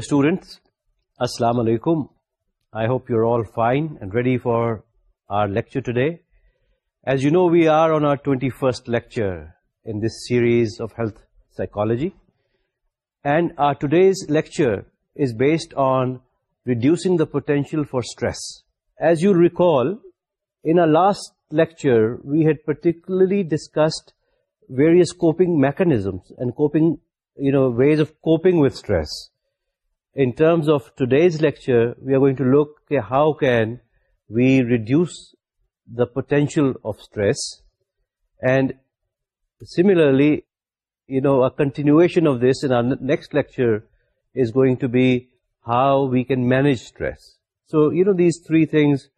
Students, Assalamu Alaikum. I hope you're all fine and ready for our lecture today. As you know, we are on our 21st lecture in this series of health psychology, and our today's lecture is based on reducing the potential for stress. As you recall, in our last lecture, we had particularly discussed various coping mechanisms and coping, ways of coping with stress in terms of today's lecture, we are going to look at how can we reduce the potential of stress, and similarly, you know, a continuation of this in our next lecture is going to be how we can manage stress. So, you know, these three things,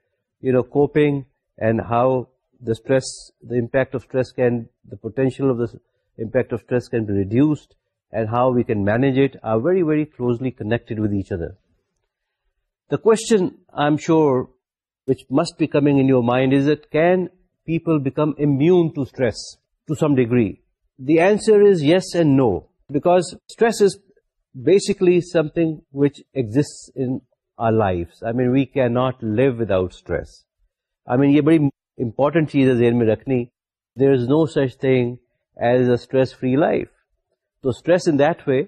you know, coping and how the stress, the impact of stress can, the potential of the impact of stress can be reduced, and how we can manage it are very very closely connected with each other the question I am sure which must be coming in your mind is it can people become immune to some degree the answer is yes and no because stress is basically something which exist life I mean we can not live without stress I mean یہ بڑی important چیز ہے ذہن میں رکھنی there is no such thing as stress free life تو stress in that way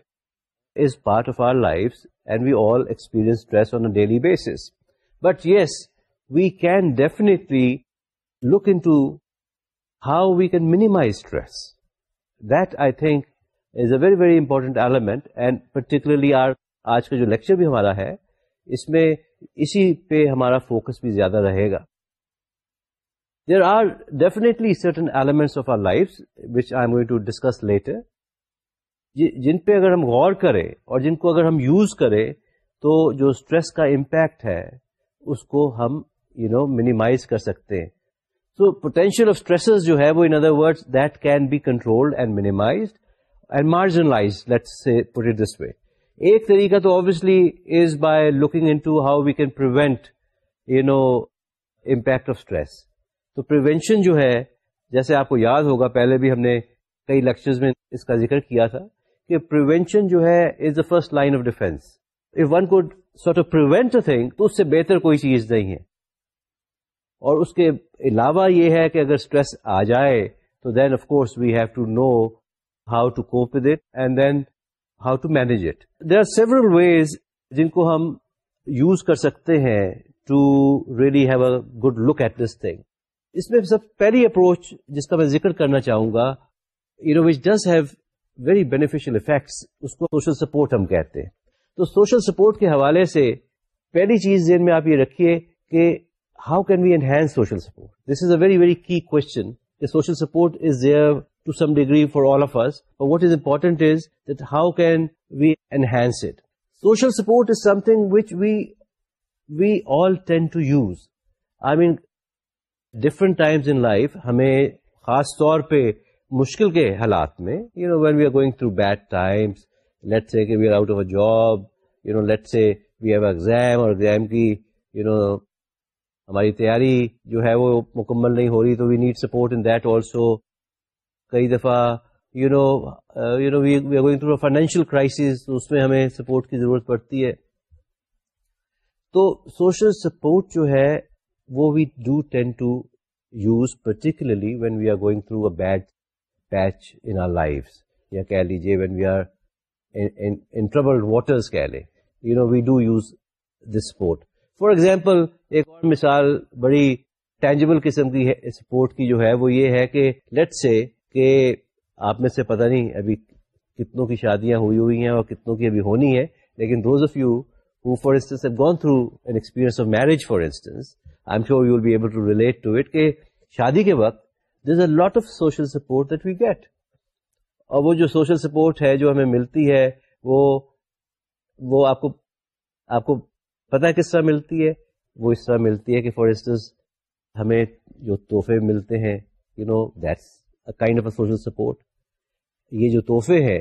is part of our life and we all experience stress on a daily basis but yes we can definitely look into how we can minimise stress that I think is a very very important element and particularly our آج کا جو lecture بھی ہمارا ہے اس میں اسی پہ ہمارا فوکس بھی زیادہ رہے گا there are definitely certain element of our life to discuss later جی، جن پہ اگر ہم غور کریں اور جن کو اگر ہم یوز کریں تو جو اسٹریس کا امپیکٹ ہے اس کو ہم یو نو مینیمائز کر سکتے ہیں سو پوٹینشیل آف اسٹریسز جو ہے وہ in other word that can be controlled and minimise and marginalise this way ایک طریقہ تو obviously is by looking in to how we can you know impact of stress تو جو ہے جیسے آپ کو یاد ہوگا پہلے بھی ہم نے کئی لیکچرز میں اس کا ذکر کیا تھا کہ پروینشن جو ہے is the first line of defence if one sort of a thing تو اس سے بہتر کوئی چیز نہیں ہے اور اس کے علاوہ یہ ہے کہ اگر اسٹریس آ جائے تو then of course we have to know how to cope with it and then how to manage it there are several ways جن کو ہم یوز کر سکتے ہیں to really good look at this thing اس میں سب پہلی اپروچ جس کا میں ذکر کرنا چاہوں گا you know which does have very beneficial effects اس کو سوشل سپورٹ ہم کہتے ہیں تو سوشل سپورٹ کے حوالے سے پہلی چیز ذہن میں آپ یہ رکھیے کہ how can we enhance social support this is a very very key question social support is there to some degree for all of us what is important is that how can we enhance it social support is something which we we all tend to use I mean different times in life ہمیں خاص طور پہ مشکل کے حالات میں you know when we are going through bad times let's say that we are out of a job you know let's say we have exam اور exam کی یو you نو know, ہماری تیاری جو ہے وہ مکمل نہیں ہو رہی تو we need support in that also کئی دفعہ you know you know we are going through financial crisis اس میں ہمیں سپورٹ کی ضرورت پڑتی ہے تو سوشل سپورٹ جو ہے وہ we do tend to use particularly when we are going through a bad patch in our یا کہہ لیجیے when we are in trouble کہہ لیں you know we do use this support for example ایک اور مثال بڑی ٹینجیبل قسم کی اسپورٹ کی جو ہے وہ یہ ہے کہ لیٹ سے کہ آپ میں سے پتا نہیں ابھی کتنوں کی شادیاں ہوئی ہوئی ہیں اور کتنوں کی ابھی ہونی ہے لیکن those of you who for instance gone through an experience of marriage for instance I am sure you be able to to relate it کہ شادی کے وقت there a lot of social support that we get اور وہ جو social support ہے جو ہمیں ملتی ہے وہ وہ وہ آپ آپ کو کو کس طرح ملتی ہے اس طرح ملتی ہے کہ فار انسٹنس ہمیں جو تحفے ملتے ہیں you know that's a kind of social support یہ جو تحفے ہیں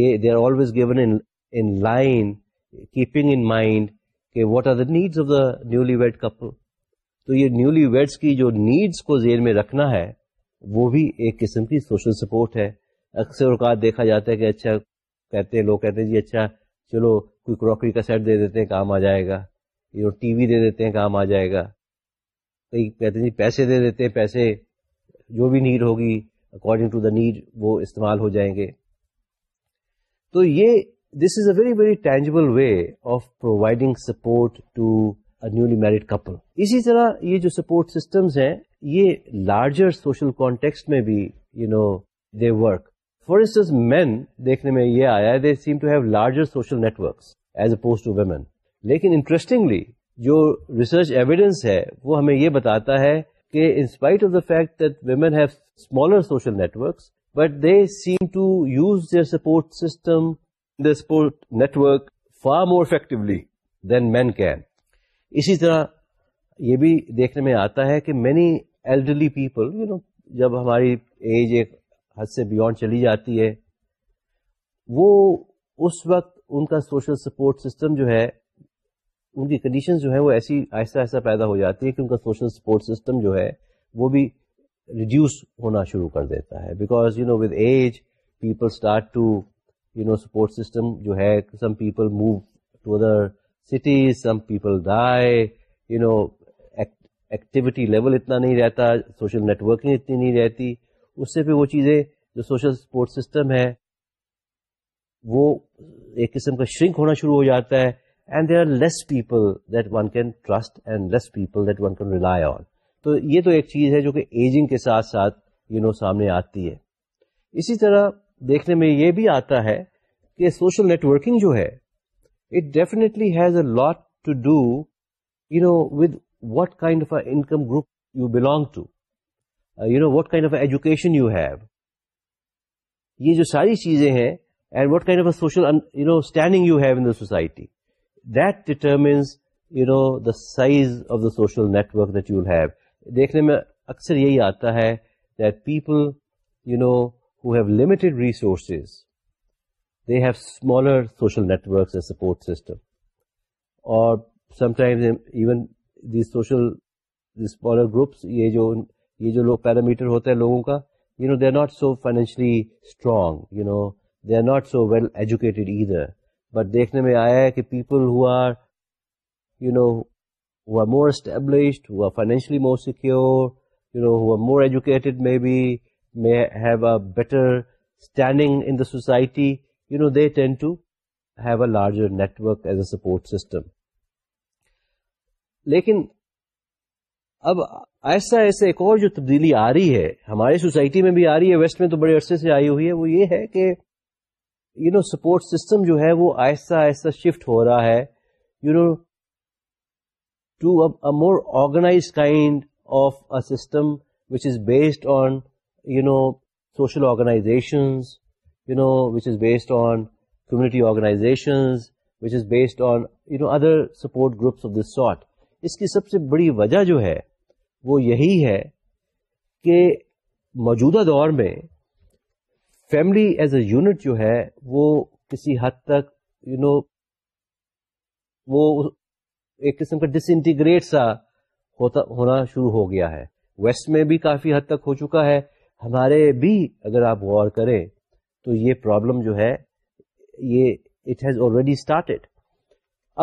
یہ they are always given in line keeping in mind کہ what are the needs of the newly wed couple تو یہ نیولی ویڈس کی جو نیڈس کو زیر میں رکھنا ہے وہ بھی ایک قسم کی سوشل سپورٹ ہے اکثر اوقات دیکھا جاتا ہے کہ اچھا کہتے ہیں لوگ کہتے ہیں جی اچھا چلو کوئی کراکری کا سیٹ دے دیتے ہیں کام آ جائے گا ٹی وی دے دیتے ہیں کام آ جائے گا کئی کہتے ہیں جی پیسے دے دیتے ہیں پیسے جو بھی نیڈ ہوگی اکارڈنگ ٹو دا نیڈ وہ استعمال ہو جائیں گے تو یہ this is a very very tangible way of providing support to newly married couple اسی طرح یہ جو سپورٹ سسٹمز ہیں یہ لارجر سوشل کانٹیکس میں بھی you know they work for instance men دیکھنے میں یہ آیا they seem to have larger social networks as to women لیکن انٹرسٹنگلی جو ریسرچ ایویڈینس ہے وہ ہمیں یہ بتاتا ہے کہ in spite of the fact that women have smaller social networks but they seem to use their support system the support network far more effectively than men can اسی طرح یہ بھی دیکھنے میں آتا ہے کہ many elderly people you know جب ہماری ایج ایک حد سے بیونڈ چلی جاتی ہے وہ اس وقت ان کا سوشل سپورٹ سسٹم جو ہے ان کی کنڈیشن جو ہے وہ ایسی آہستہ آہستہ پیدا ہو جاتی ہے کہ ان کا سوشل سپورٹ سسٹم جو ہے وہ بھی ریڈیوس ہونا شروع کر دیتا ہے because you know with age people start to you know support system جو ہے some people move to other city some people Rai you know activity level اتنا نہیں رہتا سوشل networking اتنی نہیں رہتی اس سے پہ وہ چیزیں جو سوشل سپورٹ سسٹم ہے وہ ایک قسم کا شرنک ہونا شروع ہو جاتا ہے and there are less people that one can trust and less people that one can rely on تو یہ تو ایک چیز ہے جو کہ ایجنگ کے ساتھ ساتھ یو نو سامنے آتی ہے اسی طرح دیکھنے میں یہ بھی آتا ہے کہ سوشل نیٹورکنگ جو ہے ٹلیز lot to do you know with what kind of a income group you belong to you know what kind of education you have یہ جو ساری چیزیں ہیں and what kind of a standing you have society that determines you know the size of the social network دیکھنے میں اکثر یہی آتا ہے people you know who have limited resources they have smaller social networks and support system اور sometimes even social smaller groups یہ جو یہ جو لوگ پیرامیٹر ہوتے ہیں لوگوں کا you know they are not so financially strong you know they are not so well educated ادھر بٹ دیکھنے میں آیا ہے کہ people who are you know who are more established who are financially more secure you know who are more educated may may be have a better standing in the society no they tend to have a larger network as a support system لیکن اب ایسا آہستہ ایک اور جو تبدیلی آ رہی ہے ہماری سوسائٹی میں بھی آ رہی ہے ویسٹ میں تو بڑے عرصے سے آئی ہوئی ہے وہ یہ ہے کہ یو نو سپورٹ سسٹم جو ہے وہ آہستہ آہستہ شفٹ ہو رہا ہے you know to a more organise kind of a system which is based on you know social organisations you know which is based on community organisations which is based on you know other support groups of this sort اس کی سب سے بڑی وجہ جو ہے وہ یہی ہے کہ موجودہ دور میں فیملی ایز اے یونٹ جو ہے وہ کسی حد تک یو you نو know, وہ ایک قسم کا ڈس انٹیگریٹ سا ہوتا ہونا شروع ہو گیا ہے ویسٹ میں بھی کافی حد تک ہو چکا ہے ہمارے بھی اگر آپ غور کریں تو یہ پرابلم جو ہے یہ اٹ ہیز آلریڈی اسٹارٹیڈ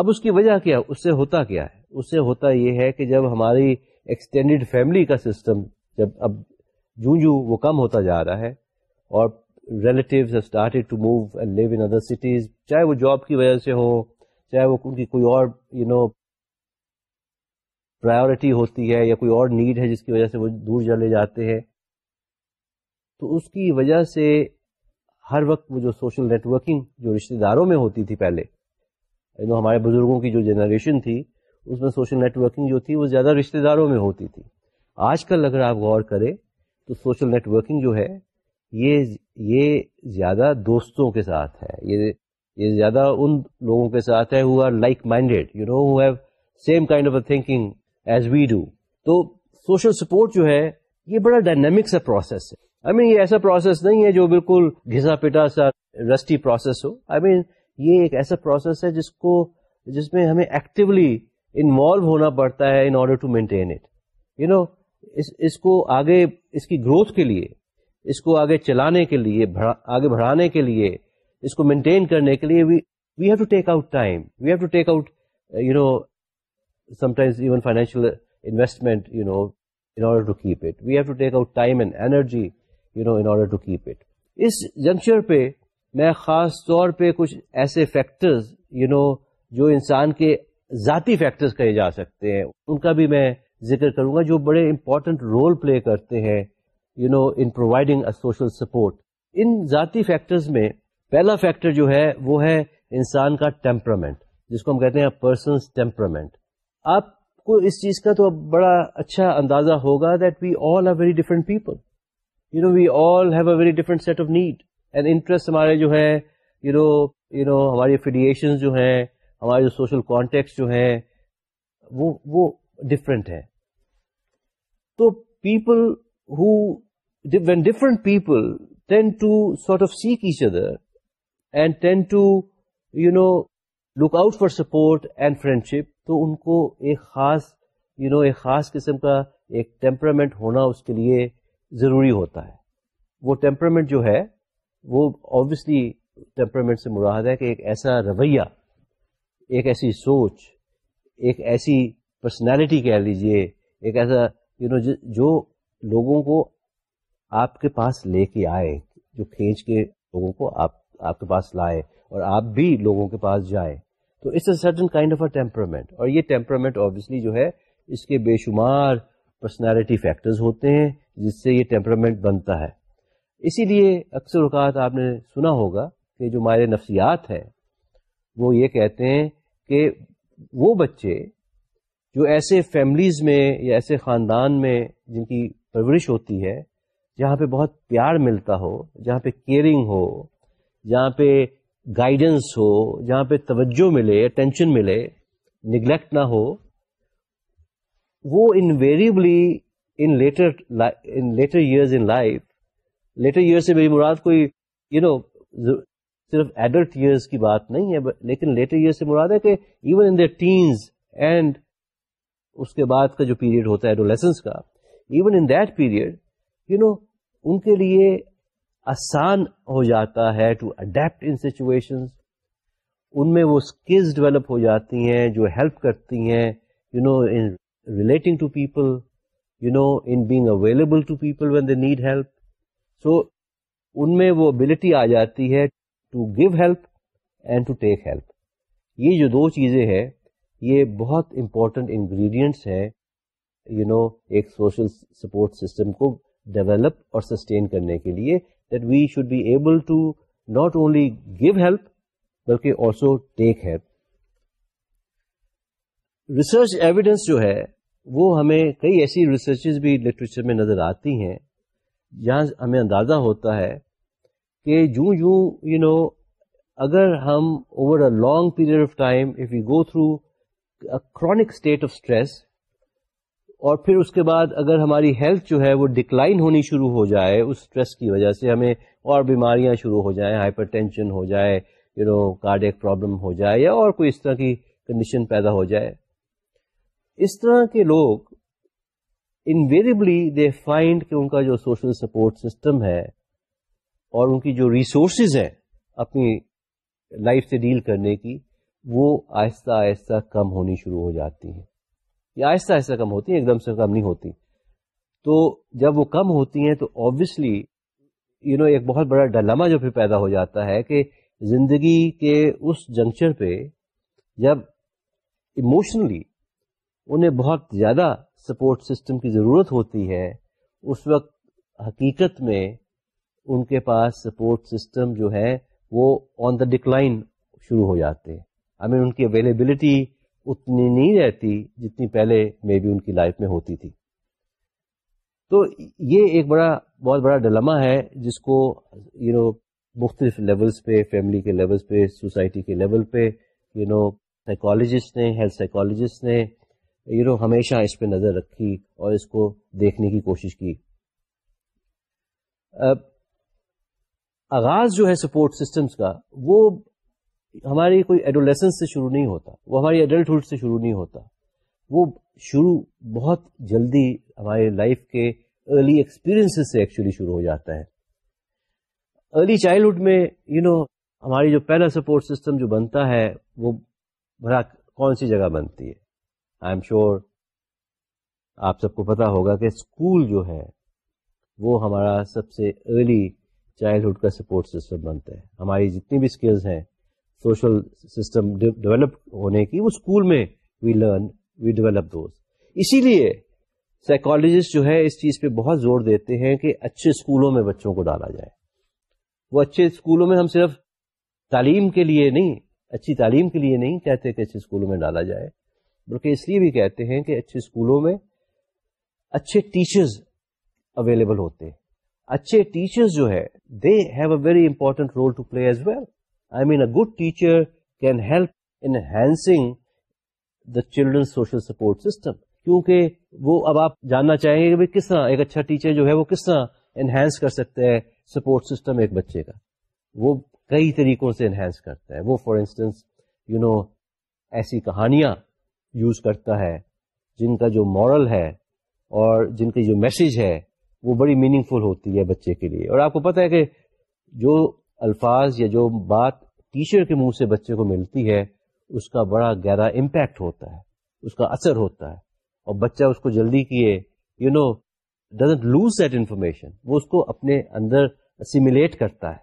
اب اس کی وجہ کیا اس سے ہوتا کیا ہے اس سے ہوتا یہ ہے کہ جب ہماری ایکسٹینڈیڈ فیملی کا سسٹم جب اب جوں جوں وہ کم ہوتا جا رہا ہے اور relatives started to move and live in other cities چاہے وہ جاب کی وجہ سے ہو چاہے وہ ان کی کوئی اور یو نو پرائیورٹی ہوتی ہے یا کوئی اور نیڈ ہے جس کی وجہ سے وہ دور چلے جاتے ہیں تو اس کی وجہ سے ہر وقت وہ جو سوشل نیٹ ورکنگ جو رشتے داروں میں ہوتی تھی پہلے ہمارے بزرگوں کی جو جنریشن تھی اس میں سوشل نیٹ ورکنگ جو تھی وہ زیادہ رشتے داروں میں ہوتی تھی آج کل اگر آپ غور کریں تو سوشل نیٹ ورکنگ جو ہے یہ یہ زیادہ دوستوں کے ساتھ ہے یہ یہ زیادہ ان لوگوں کے ساتھ ہے who who are like minded you know have same kind of a thinking as we do تو سوشل سپورٹ جو ہے یہ بڑا ڈائنمک سا پروسیس ہے آئی مین یہ ایسا پروسیس نہیں ہے جو بالکل گھسا پٹا سا rusty process who I mean یہ ایک ایسا پروسیس ہے جس کو جس میں ہمیں ایکٹیولی انوالو ہونا پڑتا ہے in order to maintain it you know اس کو آگے اس کی گروتھ کے لیے اس کو آگے چلانے کے لیے آگے بڑھانے کے لیے اس کو مینٹین کرنے کے لیے we have to investment keep it we have to take out time and energy you know in order to keep it اس جنکچر پہ میں خاص طور پہ کچھ ایسے فیکٹرز یو نو جو انسان کے ذاتی فیکٹرز کہے جا سکتے ہیں ان کا بھی میں ذکر کروں گا جو بڑے امپورٹنٹ رول پلے کرتے ہیں you know in providing social support ان ذاتی فیکٹرز میں پہلا فیکٹر جو ہے وہ ہے انسان کا ٹیمپرامنٹ جس کو ہم کہتے ہیں پرسنس ٹیمپرامنٹ آپ کو اس چیز کا تو بڑا اچھا اندازہ ہوگا that we all are very different people you know we all have a very different set of need and interest ہمارے جو ہے یو نو یو نو ہماری فیڈیشن جو ہیں ہمارے جو سوشل کانٹیکٹ جو ہیں وہ وہ ڈفرینٹ تو people who when different people tend to sort of seek each other and tend to you know look out for support and friendship تو ان کو ایک خاص یو نو ایک خاص قسم کا ایک ٹیمپرامنٹ ہونا اس کے لیے ضروری ہوتا ہے وہ ٹیمپرمنٹ جو ہے وہ آبویسلی ٹیمپرمنٹ سے مراد ہے کہ ایک ایسا رویہ ایک ایسی سوچ ایک ایسی پرسنالٹی کہہ لیجیے ایک ایسا یو نو جو لوگوں کو آپ کے پاس لے کے آئے جو کھینچ کے لوگوں کو آپ آپ کے پاس لائے اور آپ بھی لوگوں کے پاس جائیں تو it's a certain kind of a temperament اور یہ ٹیمپرمنٹ آبویسلی جو ہے اس کے بے شمار پرسنالٹی فیکٹرز ہوتے ہیں جس سے یہ ٹیمپرمنٹ بنتا ہے اسی لیے اکثر اوقات آپ نے سنا ہوگا کہ جو مائر نفسیات ہیں وہ یہ کہتے ہیں کہ وہ بچے جو ایسے فیملیز میں یا ایسے خاندان میں جن کی پرورش ہوتی ہے جہاں پہ بہت پیار ملتا ہو جہاں پہ کیئرنگ ہو جہاں پہ گائیڈنس ہو جہاں پہ توجہ ملے اٹینشن ملے نگلیکٹ نہ ہو وہ invariably in later in later years in life later year سے میری مراد کوئی یو you نو know, صرف ایڈلٹ ایئرس کی بات نہیں ہے لیکن لیٹر ایئر سے مراد ہے کہ ایون ان اینڈ اس کے بعد کا جو پیریڈ ہوتا ہے ایڈولیسنس کا even in in that period you know کے لیے آسان ہو جاتا ہے ٹو اڈیپٹ ان سچویشن ان میں وہ اسکلز ڈیولپ ہو جاتی ہیں جو ہیلپ کرتی ہیں you know in relating to people you know in being available when they need help so ان میں وہ ability آ جاتی ہے to give help and to take help یہ جو دو چیزیں ہیں یہ بہت امپورٹنٹ انگریڈینٹس ہیں یو نو ایک سوشل سپورٹ سسٹم کو ڈیولپ اور سسٹین کرنے کے لیے that we should be able to not only give help بلکہ also take help research evidence جو ہے وہ ہمیں کئی ایسی ریسرچز بھی لٹریچر میں نظر آتی ہیں جہاں ہمیں اندازہ ہوتا ہے کہ جوں جوں یو نو اگر ہم over a long period of time if you go through chronic chronic state of stress اور پھر اس کے بعد اگر ہماری ہیلتھ جو ہے وہ ڈکلائن ہونی شروع ہو جائے اس اسٹریس کی وجہ سے ہمیں اور بیماریاں شروع ہو جائیں ہائپر ٹینشن ہو جائے یو نو کارڈیک پرابلم ہو جائے یا اور کوئی اس طرح کی کنڈیشن پیدا ہو جائے اس طرح کے لوگ انویریبلی دے فائنڈ کہ ان کا جو سوشل سپورٹ سسٹم ہے اور ان کی جو ریسورسز ہیں اپنی لائف سے ڈیل کرنے کی وہ آہستہ آہستہ کم ہونی شروع ہو جاتی ہیں یا آہستہ آہستہ کم ہوتی ہیں ایک دم سے کم نہیں ہوتی تو جب وہ کم ہوتی ہیں تو آبویسلی یو نو ایک بہت بڑا ڈلامہ جو پھر پیدا ہو جاتا ہے کہ زندگی کے اس جنکچر پہ جب ایموشنلی انہیں بہت زیادہ سپورٹ سسٹم کی ضرورت ہوتی ہے اس وقت حقیقت میں ان کے پاس سپورٹ سسٹم جو ہے وہ آن دا ڈکلائن شروع ہو جاتے آئی مین ان کی اویلیبلٹی اتنی نہیں رہتی جتنی پہلے مے بی ان کی لائف میں ہوتی تھی تو یہ ایک بڑا بہت بڑا ڈلما ہے جس کو یو you نو know, مختلف لیولز پہ فیملی کے لیولز پہ سوسائٹی کے لیول پہ یو نو سائیکالوجسٹ نے ہیلتھ سائیکالوجسٹ نے یو نو ہمیشہ اس پہ نظر رکھی اور اس کو دیکھنے کی کوشش کی آغاز جو ہے سپورٹ سسٹمز کا وہ ہماری کوئی ایڈولیسنس سے شروع نہیں ہوتا وہ ہماری ایڈلٹہڈ سے شروع نہیں ہوتا وہ شروع بہت جلدی ہمارے لائف کے ارلی ایکسپیرئنس سے ایکچولی شروع ہو جاتا ہے ارلی چائلڈہڈ میں یو نو ہماری جو پہلا سپورٹ سسٹم جو بنتا ہے وہ بڑا کون سی جگہ بنتی ہے آئی ایم شیور آپ سب کو پتا ہوگا کہ اسکول جو ہے وہ ہمارا سب سے ارلی چائلڈہڈ کا سپورٹ سسٹم بنتا ہے ہماری جتنی بھی اسکلز ہیں سوشل سسٹم ڈیولپ ہونے کی وہ اسکول میں we learn we develop those اسی لیے سائیکالوجسٹ جو ہے اس چیز پہ بہت زور دیتے ہیں کہ اچھے اسکولوں میں بچوں کو ڈالا جائے وہ اچھے اسکولوں میں ہم صرف تعلیم کے لیے نہیں اچھی تعلیم کے لیے نہیں کہتے کہ اچھے اسکولوں میں ڈالا جائے بلکہ اس لیے بھی کہتے ہیں کہ اچھے اسکولوں میں اچھے ٹیچرز اویلیبل ہوتے ہیں اچھے ٹیچرز جو ہے they have a very important role to play as well I mean a good teacher can help enhancing the children social support system کیونکہ وہ اب آپ جاننا چاہیں گے کہ کس طرح ایک اچھا ٹیچر جو ہے وہ کس طرح انہینس کر سکتا ہے سپورٹ سسٹم ایک بچے کا وہ کئی طریقوں سے انہینس کرتا ہے وہ فار انسٹنس یو نو ایسی کہانیاں یوز کرتا ہے جن کا جو مورل ہے اور جن کی جو میسیج ہے وہ بڑی میننگ فل ہوتی ہے بچے کے لیے اور آپ کو پتا ہے کہ جو الفاظ یا جو بات ٹیچر کے منہ سے بچے کو ملتی ہے اس کا بڑا گہرا امپیکٹ ہوتا ہے اس کا اثر ہوتا ہے اور بچہ اس کو جلدی کیے you know doesn't lose that information وہ اس کو اپنے اندر اسیمولیٹ کرتا ہے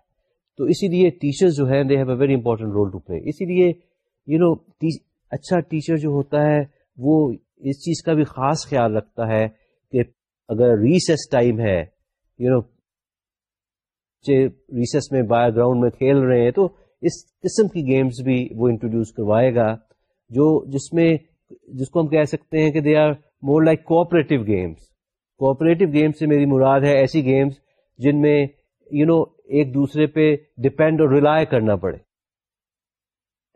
تو اسی لیے ٹیچر جو ہیں very important role to play اسی لیے یو نو اچھا ٹیچر جو ہوتا ہے وہ اس چیز کا بھی خاص خیال رکھتا ہے کہ اگر ریسس ٹائم ہے یو نو ریسس میں با گراؤنڈ میں کھیل رہے ہیں تو اس قسم کی گیمز بھی وہ انٹروڈیوس کروائے گا جو جس میں جس کو ہم کہہ سکتے ہیں کہ they are more like cooperative games cooperative games سے میری مراد ہے ایسی گیمس جن میں یو نو ایک دوسرے پہ ڈپینڈ اور ریلائے کرنا پڑے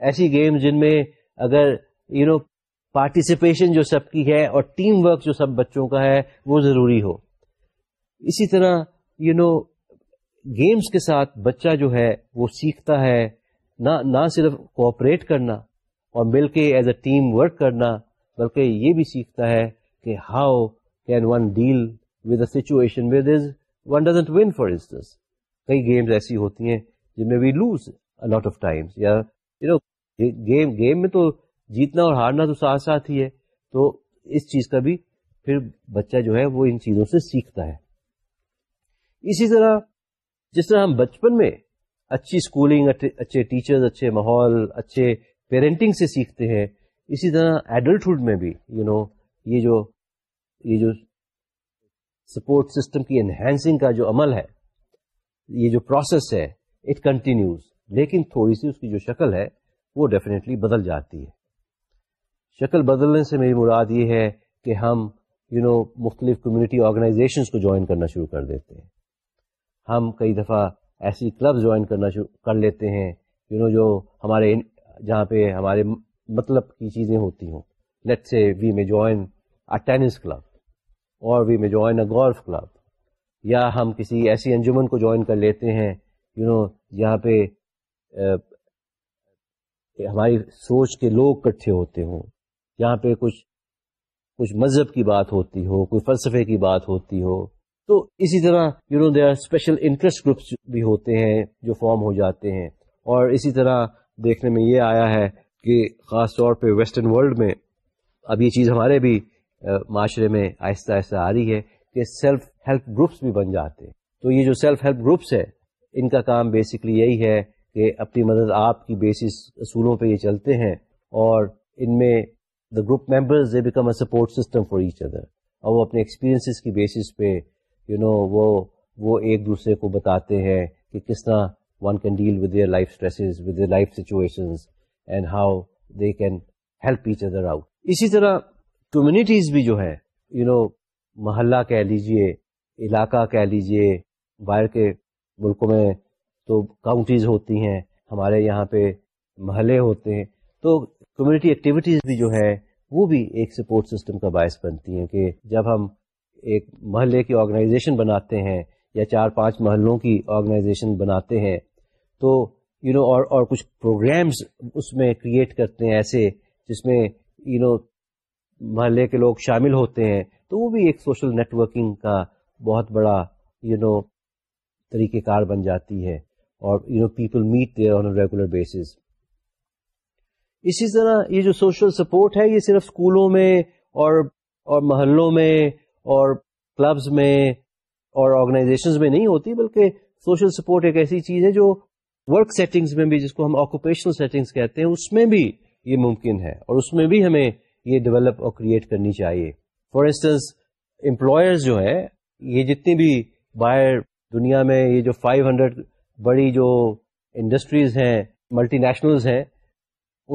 ایسی گیمز جن میں اگر یو نو پارٹیسپیشن جو سب کی ہے اور ٹیم ورک جو سب بچوں کا ہے وہ ضروری ہو اسی طرح یو نو گیمس کے ساتھ بچہ جو ہے وہ سیکھتا ہے نہ نہ صرف کوپریٹ کرنا اور مل کے ایز اے ٹیم ورک کرنا بلکہ یہ بھی سیکھتا ہے کہ how can one deal with a situation with as one doesn't win for instance کئی گیمز ایسی ہوتی ہیں جن میں وی لوز آف ٹائمس یا یو نو گیم گیم میں تو جیتنا اور ہارنا تو ساتھ ساتھ ہی ہے تو اس چیز کا بھی پھر بچہ جو ہے وہ ان چیزوں سے سیکھتا ہے اسی طرح جس طرح ہم بچپن میں اچھی اسکولنگ اچھے ٹیچر اچھے ماحول اچھے پیرنٹنگ سے سیکھتے ہیں اسی طرح ایڈلٹہڈ میں بھی یو you نو know, یہ جو یہ جو سپورٹ سسٹم کی انہینسنگ کا جو عمل ہے یہ جو پروسیس ہے اٹ کنٹینیوز لیکن تھوڑی سی اس کی جو شکل ہے وہ ڈیفینیٹلی بدل جاتی ہے شکل بدلنے سے میری مراد یہ ہے کہ ہم یو you نو know, مختلف کمیونٹی آرگنائزیشنس کو جوائن کرنا شروع کر دیتے ہیں ہم کئی دفعہ ایسی کلب you نو know, جو ہمارے جہاں پہ ہمارے مطلب کی چیزیں ہوتی ہوں let's say we may join tennis club اور we may join a golf club یا ہم کسی ایسی انجمن کو جوائن کر لیتے ہیں یو you نو know, جہاں پہ uh, کہ ہماری سوچ کے لوگ کٹھے ہوتے ہوں یہاں پہ کچھ کچھ مذہب کی بات ہوتی ہو کوئی فلسفے کی بات ہوتی ہو تو اسی طرح you know they are special interest groups بھی ہوتے ہیں جو فارم ہو جاتے ہیں اور اسی طرح دیکھنے میں یہ آیا ہے کہ خاص طور پہ ویسٹرن ورلڈ میں اب یہ چیز ہمارے بھی معاشرے میں آہستہ آہستہ آ رہی ہے کہ سیلف ہیلپ گروپس بھی بن جاتے ہیں تو یہ جو سیلف ہیلپ گروپس ہے ان کا کام بیسکلی یہی ہے کہ اپنی مدد آپ کی بیسس اصولوں پہ یہ چلتے ہیں اور ان میں the group members they become a support system for each other اور وہ اپنے ایکسپیرینس کی بیسس پہ یو نو وہ وہ ایک دوسرے کو بتاتے ہیں کہ کس طرح one can deal with their life stresses with their life situations and how they can help each other out اسی طرح کمیونٹیز بھی جو ہیں یو نو محلہ کہہ لیجئے علاقہ کہہ لیجئے باہر کے ملکوں میں تو کاؤنٹیز ہوتی ہیں ہمارے یہاں پہ محلے ہوتے ہیں تو کمیونٹی ایکٹیویٹیز بھی جو ہیں وہ بھی ایک سپورٹ سسٹم کا باعث بنتی ہیں کہ جب ہم ایک محلے کی آرگنائزیشن بناتے ہیں یا چار پانچ محلوں کی آرگنائزیشن بناتے ہیں تو یو you نو know, اور اور کچھ پروگرامز اس میں کریٹ کرتے ہیں ایسے جس میں یو you نو know, محلے کے لوگ شامل ہوتے ہیں تو وہ بھی ایک سوشل نیٹورکنگ کا بہت بڑا یو know, طریقہ کار بن جاتی ہے اور you know people meet there on regular basis اسی طرح یہ جو سوشل سپورٹ ہے یہ صرف اسکولوں میں اور اور محلوں میں اور کلبز میں اور آرگنائزیشنز میں نہیں ہوتی بلکہ سوشل سپورٹ ایک ایسی چیز ہے جو ورک سیٹنگز میں بھی جس کو ہم آکوپیشنل سیٹنگز کہتے ہیں اس میں بھی یہ ممکن ہے اور اس میں بھی ہمیں یہ ڈیولپ اور کریٹ کرنی چاہیے فار انسٹنس امپلائرز جو ہیں یہ جتنی بھی باہر دنیا میں یہ جو 500 ہنڈریڈ بڑی جو انڈسٹریز ہیں ملٹی نیشنلز ہیں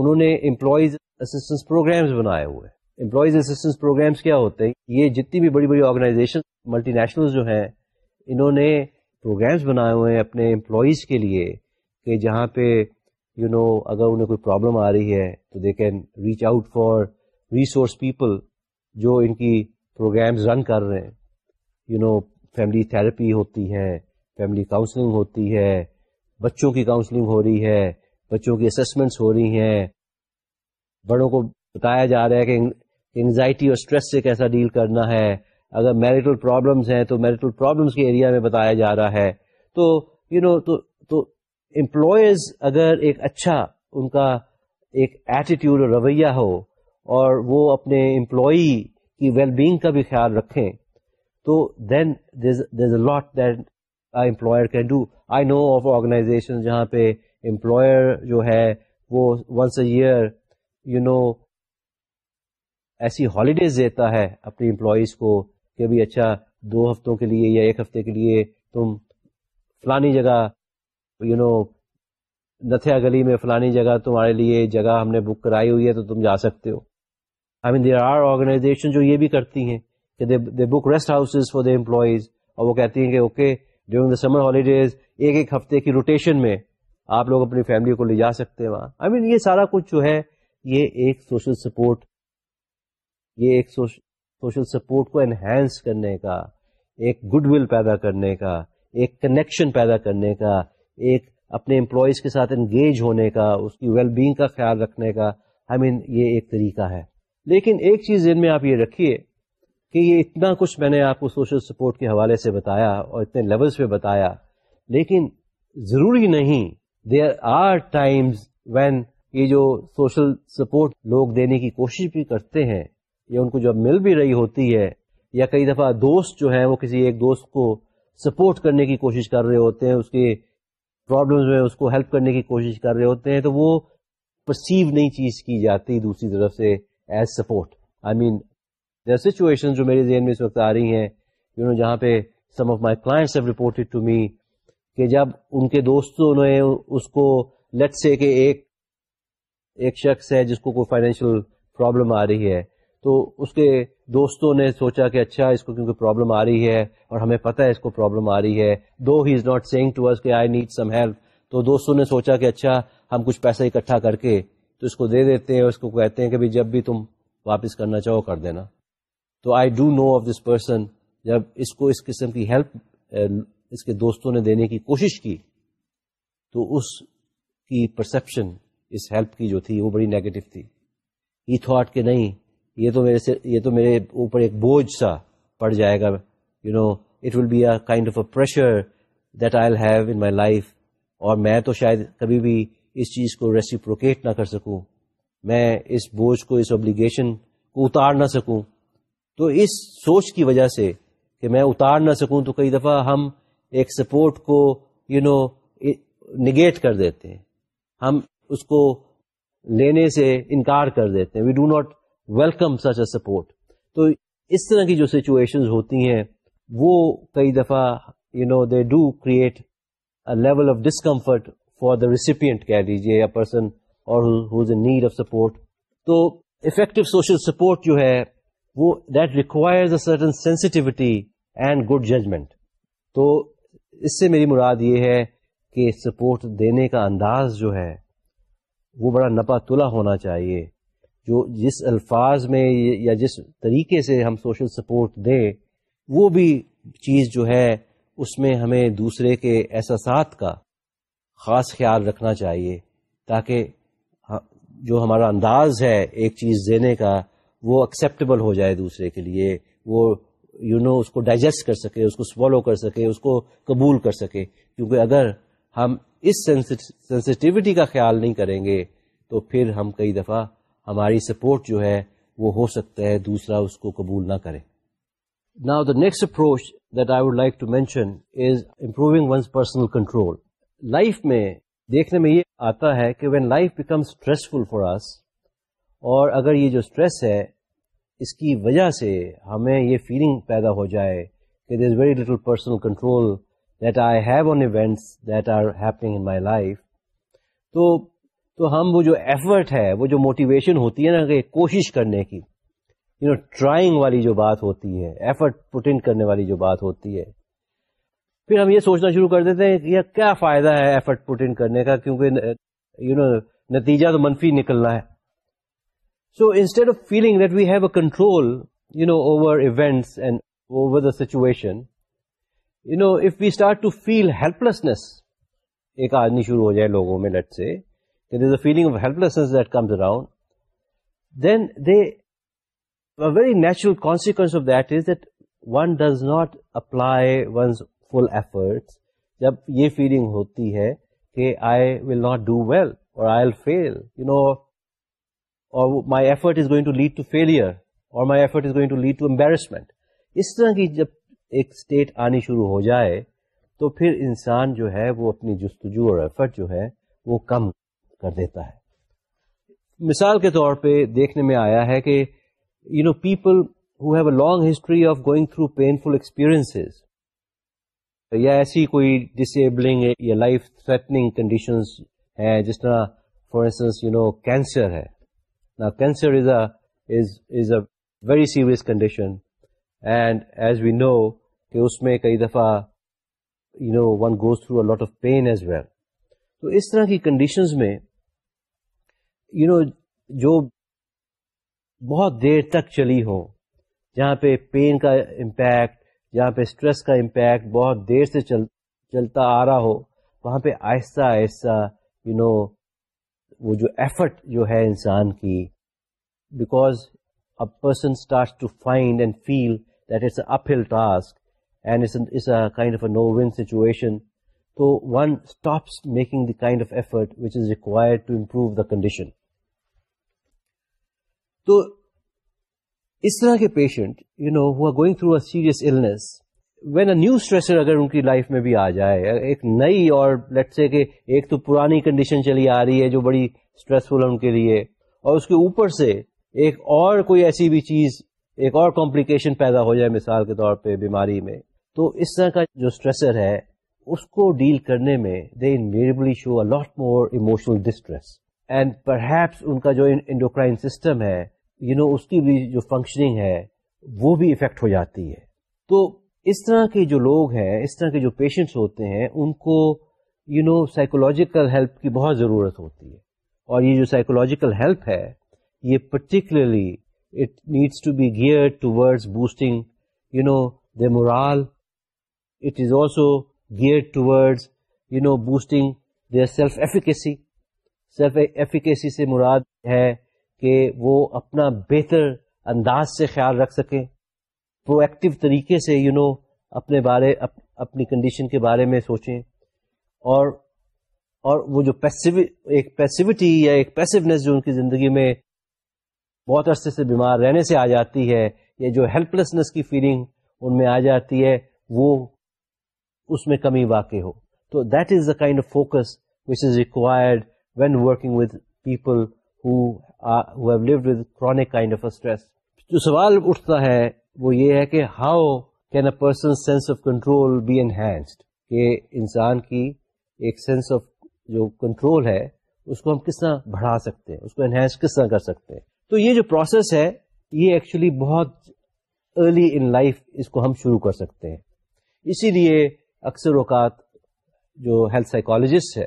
انہوں نے امپلائیز اسسٹنس پروگرامز بنائے ہوئے ہیں امپلائیز اسسٹنس پروگرامز کیا ہوتے ہیں یہ جتنی بھی بڑی بڑی آرگنائزیشن ملٹی نیشنلز جو ہیں انہوں نے پروگرامز بنائے ہوئے ہیں اپنے امپلائیز کے لیے کہ جہاں پہ یو you نو know, اگر انہیں کوئی پرابلم آ رہی ہے تو they can reach out for resource people جو ان کی پروگرامز رن کر رہے ہیں یو نو فیملی تھراپی ہوتی ہیں فیملی کاؤنسلنگ ہوتی ہے بچوں کی کاؤنسلنگ ہو رہی ہے بچوں کی اسسمنٹس ہو رہی ہیں بڑوں کو بتایا جا رہا ہے کہ انگزائٹی اور اسٹریس سے کیسا ڈیل کرنا ہے اگر میرٹل پرابلمس ہیں تو میرٹل پرابلمس کے ایریا میں بتایا جا رہا ہے تو یو نو تو امپلائز اگر ایک اچھا ان کا ایک ایٹیٹیوڈ اور رویہ ہو اور وہ اپنے امپلائی کی ویل بینگ کا بھی خیال رکھیں تو then there's a lot that employer can do I know of organisation جہاں پہ امپلائر جو ہے وہ once a year you know ایسی ہالیڈیز دیتا ہے اپنی امپلائیز کو کہ بھی اچھا دو ہفتوں کے لیے یا ایک ہفتے کے لیے تم فلانی جگہ یو نو نتھیا گلی میں فلانی جگہ تمہارے لیے جگہ ہم نے بک کرائی ہوئی ہے تو تم جا سکتے ہو I mean there are organisation جو یہ بھی کرتی ہیں کہ they book rest houses for the employees اور وہ کہتی ہیں کہ okay okay, during the summer holidays ایک ایک ہفتے کی روٹیشن میں آپ لوگ اپنی فیملی کو لے جا سکتے ہیں وہاں آئی مین یہ سارا کچھ جو ہے یہ ایک سوشل سپورٹ یہ ایک سوشل سپورٹ کو انہینس کرنے کا ایک گڈ ول پیدا کرنے کا ایک کنیکشن پیدا کرنے کا ایک اپنے امپلائیز کے ساتھ انگیج ہونے کا اس کی ویل بینگ کا خیال رکھنے کا آئی مین یہ ایک طریقہ ہے لیکن ایک چیز ان میں آپ یہ رکھیے کہ یہ اتنا کچھ میں نے آپ کو سوشل سپورٹ کے حوالے سے بتایا اور اتنے لیولس پہ بتایا لیکن ضروری نہیں دیر آر ٹائمز وین یہ جو سوشل سپورٹ لوگ دینے کی کوشش بھی کرتے ہیں یا ان کو جب مل بھی رہی ہوتی ہے یا کئی دفعہ دوست جو ہیں وہ کسی ایک دوست کو سپورٹ کرنے کی کوشش کر رہے ہوتے ہیں اس کے پرابلمز میں اس کو ہیلپ کرنے کی کوشش کر رہے ہوتے ہیں تو وہ پرسیو نئی چیز کی جاتی دوسری طرف سے as support I mean situation جو میرے آ رہی ہیں یو نو جہاں پہ some of my class report ہے جس کو کوئی فائنینشیل پرابلم آ رہی ہے تو اس کے دوستوں نے سوچا کہ اچھا اس کو کیونکہ پرابلم آ رہی ہے اور ہمیں پتا ہے اس کو پرابلم آ رہی ہے though he is not saying to us need some help تو دوستوں نے سوچا کہ اچھا ہم کچھ پیسہ اکٹھا کر کے تو اس کو دے دیتے ہیں اس کو کہتے ہیں کہ جب بھی تم واپس کرنا چاہو کر دینا تو I do know of this person جب اس کو اس قسم کی ہیلپ uh, اس کے دوستوں نے دینے کی کوشش کی تو اس کی پرسپشن اس ہیلپ کی جو تھی وہ بڑی نیگیٹو تھی تھاٹ کہ نہیں یہ تو میرے سے یہ تو میرے اوپر ایک بوجھ سا پڑ جائے گا you know it will be a kind of a pressure that I have in my life اور میں تو شاید کبھی بھی اس چیز کو ریسیپروکیٹ نہ کر سکوں میں اس بوجھ کو اس ابلیگیشن کو اتار نہ سکوں تو اس سوچ کی وجہ سے کہ میں اتار نہ سکوں تو کئی دفعہ ہم ایک سپورٹ کو یو نو نگیٹ کر دیتے ہیں ہم اس کو لینے سے انکار کر دیتے ہیں we do not welcome such a support تو اس طرح کی جو سچویشن ہوتی ہیں وہ کئی دفعہ you know they do create level of discomfort for the recipient کہہ لیجیے پرسن اور نیڈ آف سپورٹ تو افیکٹو سوشل سپورٹ جو ہے وہ that requires a certain sensitivity and good judgement تو اس سے میری مراد یہ ہے کہ سپورٹ دینے کا انداز جو ہے وہ بڑا نپا تلا ہونا چاہیے جو جس الفاظ میں یا جس طریقے سے ہم سوشل سپورٹ دیں وہ بھی چیز جو ہے اس میں ہمیں دوسرے کے احساسات کا خاص خیال رکھنا چاہیے تاکہ ہاں، جو ہمارا انداز ہے ایک چیز دینے کا وہ ایکسیپٹیبل ہو جائے دوسرے کے لیے وہ یو you نو know, اس کو ڈائجسٹ کر سکے اس کو فالو کر سکے اس کو قبول کر سکے کیونکہ اگر ہم اس سینسٹیوٹی کا خیال نہیں کریں گے تو پھر ہم کئی دفعہ ہماری سپورٹ جو ہے وہ ہو سکتا ہے دوسرا اس کو قبول نہ کرے نا the next approach that I would like to mention is improving one's personal control life میں دیکھنے میں یہ آتا ہے کہ when life becomes stressful for us اور اگر یہ جو اسٹریس ہے اس کی وجہ سے ہمیں یہ فیلنگ پیدا ہو جائے کہ there is very little personal control that I have on events that are happening in my life تو تو ہم وہ جو ایفرٹ ہے وہ جو موٹیویشن ہوتی ہے نا کہ کوشش کرنے کی یو نو ٹرائنگ والی جو بات ہوتی ہے ایفرٹ پروٹینٹ کرنے والی جو بات ہوتی ہے پھر ہم یہ سوچنا شروع کر دیتے ہیں یہ کیا فائدہ ہے ایفرٹ پوٹینٹ کرنے کا کیونکہ یو نو نتیجہ تو منفی نکلنا ہے instead of feeling over events ایک آدمی شروع ہو جائے لوگوں میں I will not do well اور اور my effort is going to lead to failure اور my effort is going to lead to embarrassment اس طرح کی جب ایک اسٹیٹ آنی شروع ہو جائے تو پھر انسان جو ہے وہ اپنی جستجو اور ایفرٹ جو ہے وہ کم کر دیتا ہے مثال کے طور پہ دیکھنے میں آیا ہے کہ you know people who have a long history of going through painful experience یا ایسی کوئی ڈس ایبلنگ یا لائف تھریٹنگ کنڈیشنز ہیں جس طرح for instance you know cancer ہے cancer is a is a very serious condition and as we know کہ اس میں کئی دفعہ you know one goes through a lot of pain as well تو اس طرح کی کنڈیشنز میں یو you نو know, جو بہت دیر تک چلی ہو جہاں پہ پین کا امپیکٹ جہاں پہ اسٹریس کا امپیکٹ بہت دیر سے چل چلتا آ رہا ہو وہاں پہ آہستہ آہستہ یو نو وہ جو ایفرٹ جو ہے انسان کی because a person start to find and feel that it's uphill task and it's a kind of a no win situation تو one stops making the kind of effort which is required to improve the condition تو اس طرح کے patient you know who are going through a serious illness when a new stressor اگر ان کی life میں بھی آ جائے ایک نئی اور لیٹ سے کہ ایک تو پرانی کنڈیشن چلی آ رہی ہے جو بڑی اسٹریسفل ہے ان کے لیے اور اس کے اوپر سے ایک اور کوئی ایسی بھی چیز ایک اور کمپلیکیشن پیدا ہو جائے مثال کے طور پہ بیماری میں تو اس طرح کا جو اسٹریسر ہے اس کو ڈیل کرنے میں they probably show a lot more emotional distress and perhaps ان کا جو انڈوکرائن سسٹم ہے یو نو اس کی بھی جو فنکشننگ ہے وہ بھی افیکٹ ہو جاتی ہے تو اس طرح کے جو لوگ ہیں اس طرح کے جو پیشنٹس ہوتے ہیں ان کو یو نو سائیکولوجیکل ہیلپ کی بہت ضرورت ہوتی ہے اور یہ جو سائیکولوجیکل ہیلپ ہے یہ particularly it needs to be gear towards boosting you know the morale it is also gear towards you know boosting the self efficacy self efficacy سے مراد ہے کہ وہ اپنا بہتر انداز سے خیال رکھ سکیں پرو ایکٹیو طریقے سے یو you نو know, اپنے بارے اپ, اپنی کنڈیشن کے بارے میں سوچیں اور اور وہ جو پیسو ایک پیسوٹی یا ایک پیسونیس جو ان کی زندگی میں بہت عرصے سے بیمار رہنے سے آ جاتی ہے یا جو ہیلپ لیسنس کی فیلنگ ان میں آ جاتی ہے وہ اس میں کمی واقع ہو تو that is the kind of focus which is required when working with people who have public kind of stress جو سوال اٹھتا ہے وہ یہ ہے کہ how can a person sense of control be enhanced کہ انسان کی ایک سینس آف جو کنٹرول ہے اس کو ہم کس طرح بڑھا سکتے ہیں اس کو انہینس کس طرح کر سکتے ہیں تو یہ جو پروسیس ہے یہ ایکچولی بہت ارلی ان لائف اس کو ہم شروع کر سکتے ہیں اسی لیے اکثر اوقات جو ہیلتھ سائیکالوجسٹ ہے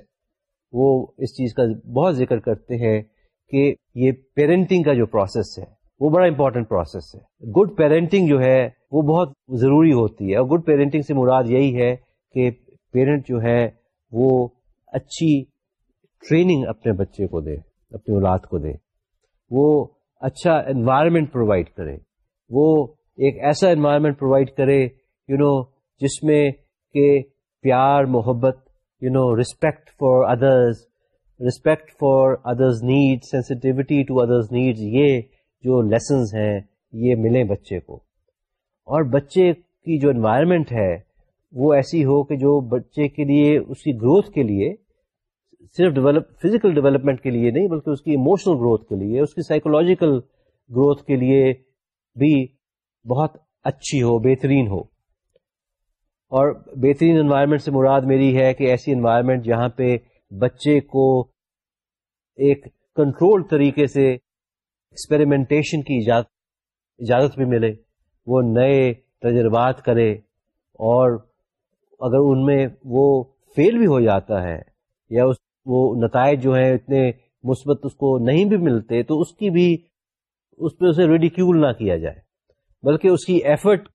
وہ اس چیز کا بہت ذکر کرتے ہیں کہ یہ پیرنٹنگ کا جو پروسیس ہے وہ بڑا امپورٹنٹ پروسیس ہے گڈ پیرنٹنگ جو ہے وہ بہت ضروری ہوتی ہے اور گڈ پیرنٹنگ سے مراد یہی ہے کہ پیرنٹ جو ہے وہ اچھی ٹریننگ اپنے بچے کو دے اپنی اولاد کو دے وہ اچھا انوائرمنٹ پرووائڈ کرے وہ ایک ایسا انوائرمنٹ پرووائڈ کرے یو نو جس میں کہ پیار محبت you know respect for others respect for others need sensitivity to others needs یہ جو لیسنز ہیں یہ ملیں بچے کو اور بچے کی جو انوائرمنٹ ہے وہ ایسی ہو کہ جو بچے کے لیے اس کی گروتھ کے لیے صرف ڈیولپ فزیکل ڈیولپمنٹ کے لیے نہیں بلکہ اس کی ایموشنل گروتھ کے لیے اس کی سائیکولوجیکل گروتھ کے لیے بھی بہت اچھی ہو بہترین ہو اور بہترین انوائرمنٹ سے مراد میری ہے کہ ایسی انوائرمنٹ جہاں پہ بچے کو ایک کنٹرول طریقے سے ایکسپیریمنٹیشن کی اجازت بھی ملے وہ نئے تجربات کرے اور اگر ان میں وہ فیل بھی ہو جاتا ہے یا اس وہ نتائج جو ہیں اتنے مثبت اس کو نہیں بھی ملتے تو اس کی بھی اس پہ اسے ریڈیکیول نہ کیا جائے بلکہ اس کی ایفرٹ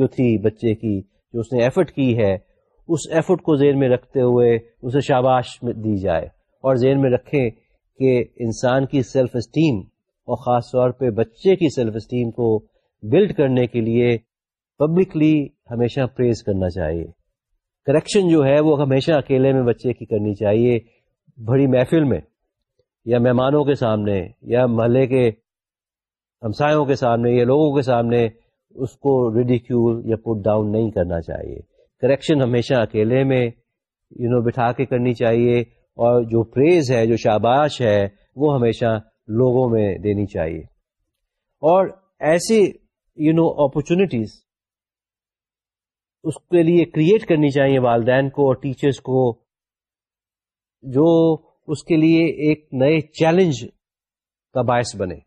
جو تھی بچے کی جو اس نے ایفرٹ کی ہے اس ایفرٹ کو ذہن میں رکھتے ہوئے اسے شاباش دی جائے اور ذہن میں رکھیں کہ انسان کی سیلف اسٹیم اور خاص طور پہ بچے کی سیلف اسٹیم کو بلڈ کرنے کے لیے پبلکلی ہمیشہ پریز کرنا چاہیے کریکشن جو ہے وہ ہمیشہ اکیلے میں بچے کی کرنی چاہیے بڑی محفل میں یا مہمانوں کے سامنے یا محلے کے ہمسایوں کے سامنے یا لوگوں کے سامنے اس کو ریڈیکیول یا پٹ ڈاؤن نہیں کرنا چاہیے کریکشن ہمیشہ اکیلے میں یو you نو know, بٹھا کے کرنی چاہیے اور جو پریز ہے جو شاباش ہے وہ ہمیشہ لوگوں میں دینی چاہیے اور ایسی یو نو اپرچونیٹیز اس کے لیے کریٹ کرنی چاہیے والدین کو اور ٹیچرس کو جو اس کے لیے ایک نئے چیلنج کا باعث بنے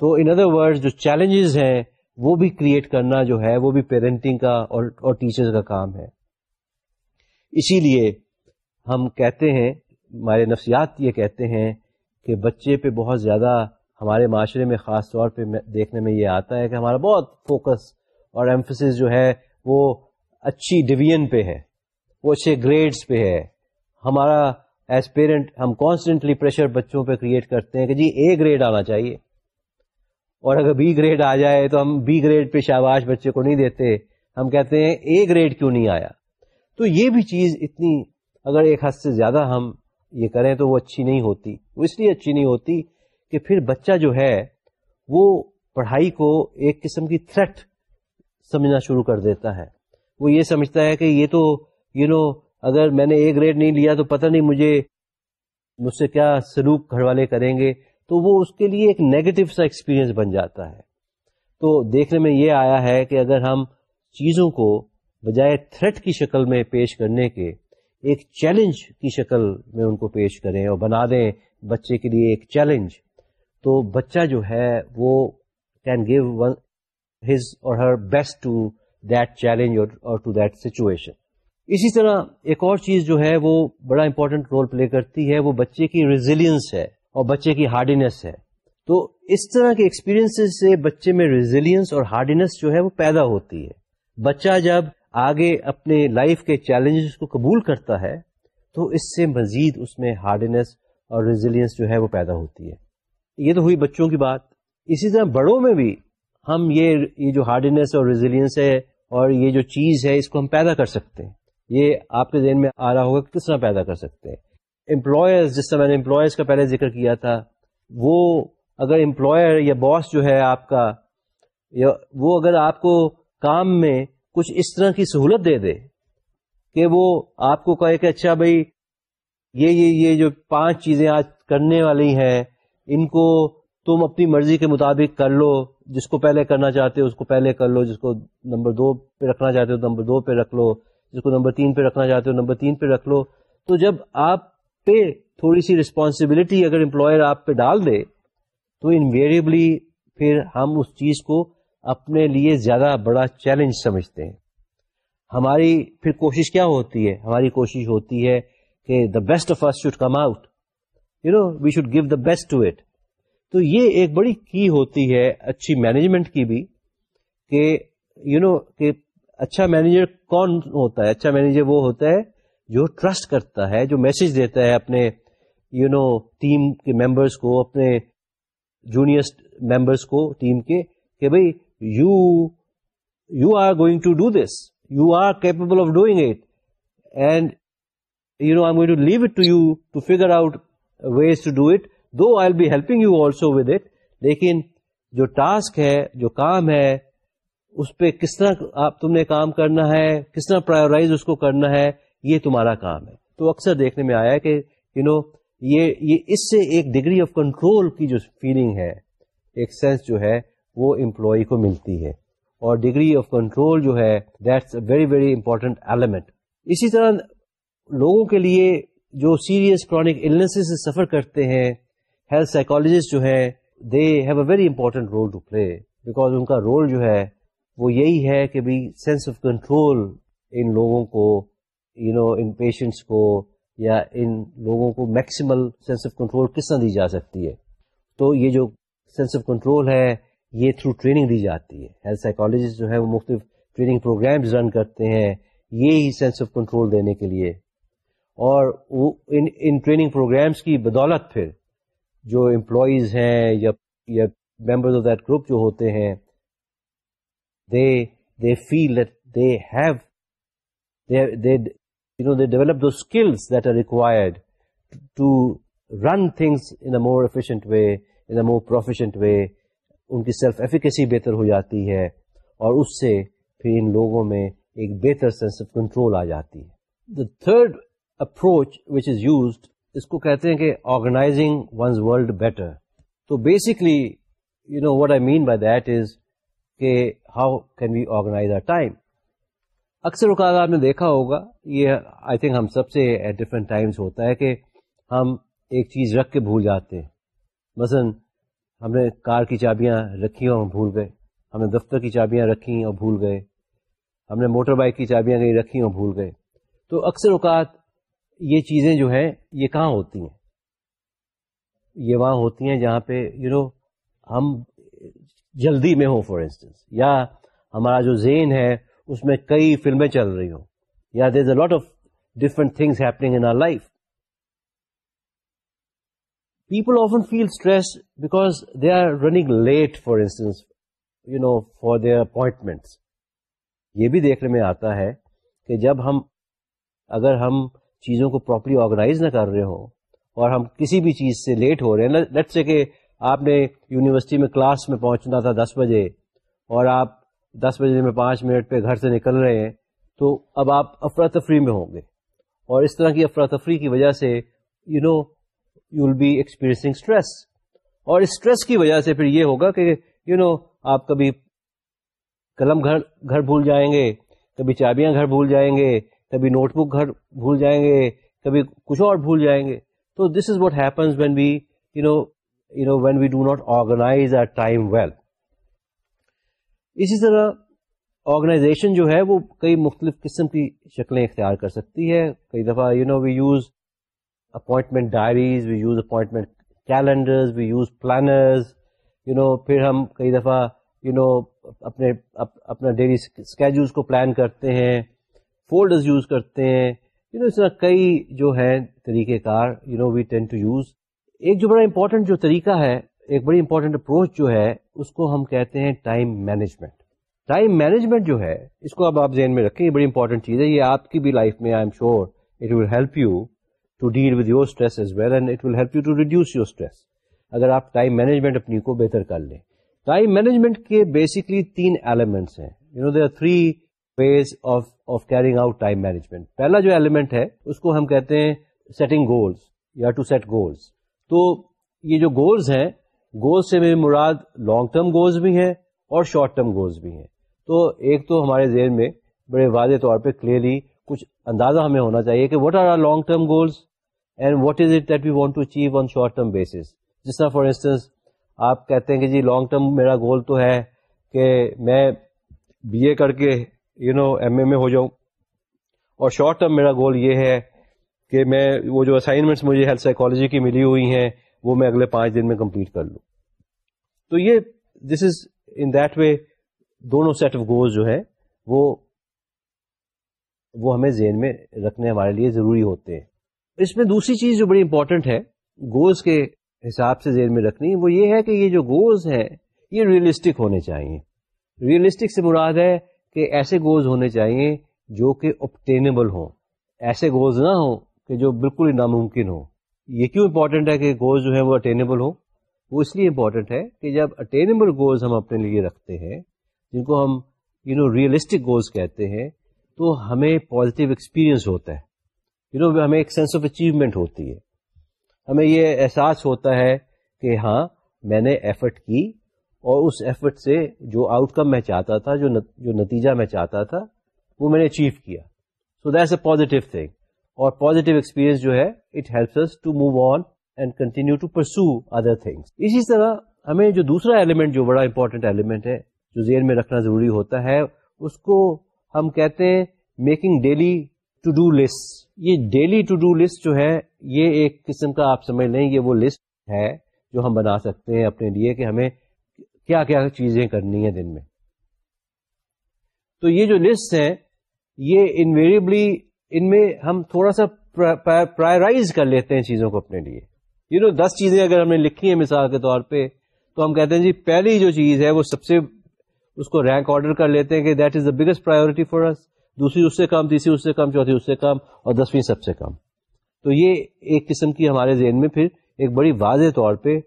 تو ان ادر ورڈ جو چیلنجز ہیں وہ بھی کریٹ کرنا جو ہے وہ بھی پیرنٹنگ کا اور اور ٹیچرز کا کام ہے اسی لیے ہم کہتے ہیں ہمارے نفسیات یہ کہتے ہیں کہ بچے پہ بہت زیادہ ہمارے معاشرے میں خاص طور پہ دیکھنے میں یہ آتا ہے کہ ہمارا بہت فوکس اور ایمفسس جو ہے وہ اچھی ڈویژن پہ ہے وہ اچھے گریڈس پہ ہے ہمارا ایز پیرنٹ ہم کانسٹنٹلی پریشر بچوں پہ کریٹ کرتے ہیں کہ جی اے گریڈ آنا چاہیے اور اگر بی گریڈ آ جائے تو ہم بی گریڈ پہ شاباش بچے کو نہیں دیتے ہم کہتے ہیں اے گریڈ کیوں نہیں آیا تو یہ بھی چیز اتنی اگر ایک حد سے زیادہ ہم یہ کریں تو وہ اچھی نہیں ہوتی وہ اس لیے اچھی نہیں ہوتی کہ پھر بچہ جو ہے وہ پڑھائی کو ایک قسم کی تھریٹ سمجھنا شروع کر دیتا ہے وہ یہ سمجھتا ہے کہ یہ تو یو نو اگر میں نے ایک گریڈ نہیں لیا تو پتہ نہیں مجھے مجھ سے کیا سلوک گھر والے کریں گے تو وہ اس کے لیے ایک نیگیٹو سا ایکسپیرئنس بن جاتا ہے تو دیکھنے میں یہ آیا ہے کہ اگر ہم چیزوں کو بجائے تھریٹ کی شکل میں پیش کرنے کے ایک چیلنج کی شکل میں ان کو پیش کریں اور بنا دیں بچے کے لیے ایک چیلنج تو بچہ جو ہے وہ can give his or her best to to that that challenge اور سچویشن اسی طرح ایک اور چیز جو ہے وہ بڑا امپورٹنٹ رول پلے کرتی ہے وہ بچے کی ریزیلینس ہے اور بچے کی ہارڈینس ہے تو اس طرح کے ایکسپیرینس سے بچے میں ریزیلینس اور ہارڈینس جو ہے وہ پیدا ہوتی ہے بچہ جب آگے اپنے لائف کے چیلنجز کو قبول کرتا ہے تو اس سے مزید اس میں ہارڈنیس اور ریزیلینس جو ہے وہ پیدا ہوتی ہے یہ تو ہوئی بچوں کی بات اسی طرح بڑوں میں بھی ہم یہ یہ جو ہارڈنیس اور ریزیلینس ہے اور یہ جو چیز ہے اس کو ہم پیدا کر سکتے ہیں یہ آپ کے ذہن میں آ رہا ہوگا کس طرح پیدا کر سکتے ہیں امپلائرز جس طرح میں نے امپلائرز کا پہلے ذکر کیا تھا وہ اگر امپلائر یا باس جو ہے آپ کا یا وہ اگر آپ کو کام میں کچھ اس طرح کی سہولت دے دے کہ وہ آپ کو کہے کہ اچھا بھائی یہ یہ جو پانچ چیزیں آج کرنے والی ہیں ان کو تم اپنی مرضی کے مطابق کر لو جس کو پہلے کرنا چاہتے ہو اس کو پہلے کر لو جس کو نمبر دو پہ رکھنا چاہتے ہو نمبر دو پہ رکھ لو جس کو نمبر تین پہ رکھنا چاہتے ہو نمبر تین پہ رکھ لو تو جب آپ پہ تھوڑی سی ریسپانسبلٹی اگر امپلائر آپ پہ ڈال دے تو انویریبلی پھر ہم اس چیز کو اپنے لیے زیادہ بڑا چیلنج سمجھتے ہیں ہماری پھر کوشش کیا ہوتی ہے ہماری کوشش ہوتی ہے کہ the best of us should come out you know we should give the best to it تو یہ ایک بڑی کی ہوتی ہے اچھی مینجمنٹ کی بھی کہ یو نو کہ اچھا مینیجر کون ہوتا ہے اچھا مینیجر وہ ہوتا ہے جو ٹرسٹ کرتا ہے جو میسج دیتا ہے اپنے یو نو ٹیم کے ممبرس کو اپنے جونیئر ممبرس کو ٹیم کے کہ بھائی جو ٹاسک ہے جو کام ہے اس پہ کس طرح تم نے کام کرنا ہے کس طرح پرایورائز اس کو کرنا ہے یہ تمہارا کام ہے تو اکثر دیکھنے میں آیا کہ یو نو یہ اس سے ایک ڈگری آف کنٹرول کی جو فیلنگ ہے ایک سینس جو ہے وہ امپلائی کو ملتی ہے اور ڈگری آف کنٹرول جو ہے that's a very very important element اسی طرح لوگوں کے لیے جو سیریس سے سفر کرتے ہیں ہیلتھ سائیکالوجسٹ جو ہیں they have a very important role to play because ان کا رول جو ہے وہ یہی ہے کہ بھائی سینس آف کنٹرول ان لوگوں کو یو نو ان پیشنٹس کو یا ان لوگوں کو میکسیمل سینس آف کنٹرول کس طرح دی جا سکتی ہے تو یہ جو سینس آف کنٹرول ہے یہ تھرو ٹریننگ دی جاتی ہے ہیلتھ سائیکالوجسٹ جو ہے وہ مختلف ٹریننگ پروگرامز رن کرتے ہیں یہ ہی سینس آف کنٹرول دینے کے لیے اور ان ٹریننگ پروگرامز کی بدولت پھر جو امپلائیز ہیں یا یا ممبرز آف دیٹ گروپ جو ہوتے ہیں they they feel that they have they you know they develop do skills that are required to run things in a more efficient way in a more proficient way ان کی self efficacy بہتر ہو جاتی ہے اور اس سے پھر ان لوگوں میں ایک بہتر سینس آف کنٹرول آ جاتی ہے the third approach which is used اس کو کہتے ہیں کہ آرگنائزنگ ونز ورلڈ بیٹر تو basically you know what I mean by that is کہ how can we organize our time اکثر اوقات آپ نے دیکھا ہوگا یہ آئی تھنک ہم سب سے ایٹ ڈفرنٹ ٹائمس ہوتا ہے کہ ہم ایک چیز رکھ کے بھول جاتے ہیں مثلاً ہم نے کار کی چابیاں رکھی اور بھول گئے ہم نے دفتر کی چابیاں رکھی اور بھول گئے ہم نے موٹر بائک کی چابیاں کہیں رکھی اور بھول گئے تو اکثر اوقات یہ چیزیں جو ہیں یہ کہاں ہوتی ہیں یہ وہاں ہوتی ہیں جہاں پہ یو نو ہم جلدی میں ہوں فار انسٹنس یا ہمارا جو زین ہے اس میں کئی فلمیں چل رہی ہوں یا there a lot of different things happening in our life people often feel stress because they are running late for instance you know for their appointments یہ بھی دیکھنے میں آتا ہے کہ جب ہم اگر ہم چیزوں کو پراپرلی آرگنائز نہ کر رہے ہوں اور ہم کسی بھی چیز سے لیٹ ہو رہے ہیں لٹ سے کہ آپ نے یونیورسٹی میں کلاس میں پہنچنا تھا دس بجے اور آپ دس بجے میں پانچ منٹ پہ گھر سے نکل رہے ہیں تو اب آپ افراتفری میں ہوں گے اور اس طرح کی افراتفری کی وجہ سے you know you will be experiencing stress اور اسٹریس کی وجہ سے پھر یہ ہوگا کہ یو نو آپ کبھی قلم گھر گھر بھول جائیں گے کبھی چابیاں گھر بھول جائیں گے کبھی نوٹ بک گھر بھول جائیں گے کبھی کچھ اور بھول جائیں گے تو this is what happens when be you know you know when we do not organize our time well اسی طرح آرگنائزیشن جو ہے وہ کئی مختلف قسم کی شکلیں اختیار کر سکتی ہے کئی دفعہ you know we use appointment diaries we use appointment calendars we use planners you know پھر ہم کئی دفعہ یو نو اپنے اپنا ڈیلی اسکیجولس کو پلان کرتے ہیں فولڈرز یوز کرتے ہیں یو نو اس طرح کئی جو ہیں طریقہ کار you know we tend to use ایک جو بڑا امپورٹنٹ جو طریقہ ہے ایک بڑی امپورٹنٹ اپروچ جو ہے اس کو ہم کہتے ہیں ٹائم مینجمنٹ ٹائم مینجمنٹ جو ہے اس کو اب آپ ذہن میں رکھیں یہ بڑی امپورٹنٹ چیز ہے یہ آپ کی بھی لائف میں I am sure it will help you آپ ٹائم مینجمنٹ اپنی کو بہتر کر لیں ٹائم مینجمنٹ کے اس کو ہم کہتے ہیں سیٹنگ گولس یا جو گولز ہیں گولز سے میری مراد لانگ ٹرم گولز بھی ہیں اور شارٹ ٹرم گولز بھی ہیں تو ایک تو ہمارے ذہن میں بڑے واضح طور پہ کلیئرلی اندازہ ہمیں ہونا چاہیے کہ what are our long term goals and what is it that we want to achieve on short term basis جس طرح فار انسٹنس آپ کہتے ہیں کہ جی لانگ ٹرم میرا گول تو ہے کہ میں بی اے کر کے یو نو ایم اے میں ہو جاؤں اور شارٹ ٹرم میرا گول یہ ہے کہ میں وہ جو اسائنمنٹس مجھے ہیلتھ سائیکالوجی کی ملی ہوئی ہیں وہ میں اگلے پانچ دن میں کمپلیٹ کر لوں تو یہ this is in that way دونوں سیٹ آف گولز جو ہیں وہ وہ ہمیں ذہن میں رکھنے ہمارے لیے ضروری ہوتے ہیں اس میں دوسری چیز جو بڑی امپورٹنٹ ہے گولز کے حساب سے ذہن میں رکھنی وہ یہ ہے کہ یہ جو گولز ہیں یہ ریئلسٹک ہونے چاہیے ریئلسٹک سے مراد ہے کہ ایسے گولز ہونے چاہیے جو کہ اوپٹینیبل ہوں ایسے گولز نہ ہوں کہ جو بالکل ہی ناممکن ہوں یہ کیوں امپورٹنٹ ہے کہ گولز جو ہیں وہ اٹینیبل ہوں وہ اس لیے امپورٹنٹ ہے کہ جب اٹینیبل گولز ہم اپنے لیے رکھتے ہیں جن کو ہم یو نو ریئلسٹک گولز کہتے ہیں تو ہمیں پازیٹیو ایکسپیرئنس ہوتا ہے یو نو ہمیں ایک سینس آف اچیومنٹ ہوتی ہے ہمیں یہ احساس ہوتا ہے کہ ہاں میں نے ایفرٹ کی اور اس ایفرٹ سے جو آؤٹ کم میں چاہتا تھا جو نتیجہ میں چاہتا تھا وہ میں نے اچیو کیا so that's a positive thing اور پازیٹیو ایکسپیرئنس جو ہے it helps move on and continue to pursue other things اسی طرح ہمیں جو دوسرا ایلیمنٹ جو بڑا امپورٹنٹ ایلیمنٹ ہے جو زیر میں رکھنا ضروری ہوتا ہے اس کو ہم کہتے ہیں making daily to do list یہ ڈیلی ٹو ڈو لسٹ جو ہے یہ ایک قسم کا آپ سمجھ لیں یہ وہ لسٹ ہے جو ہم بنا سکتے ہیں اپنے لیے کہ ہمیں کیا کیا چیزیں کرنی ہیں دن میں تو یہ جو لسٹ ہیں یہ انویریبلی ان میں ہم تھوڑا سا پرائرائز کر لیتے ہیں چیزوں کو اپنے لیے یو نو دس چیزیں اگر ہم نے لکھی ہیں مثال کے طور پہ تو ہم کہتے ہیں جی پہلی جو چیز ہے وہ سب سے اس کو رینک آرڈر کر لیتے ہیں کہ that is the biggest priority for اس سے کم تیسری اس سے کم چوتھی اس سے کم اور دسویں سب سے کم تو یہ ایک قسم کی ہمارے ذہن میں پھر ایک بڑی واضح طور پہ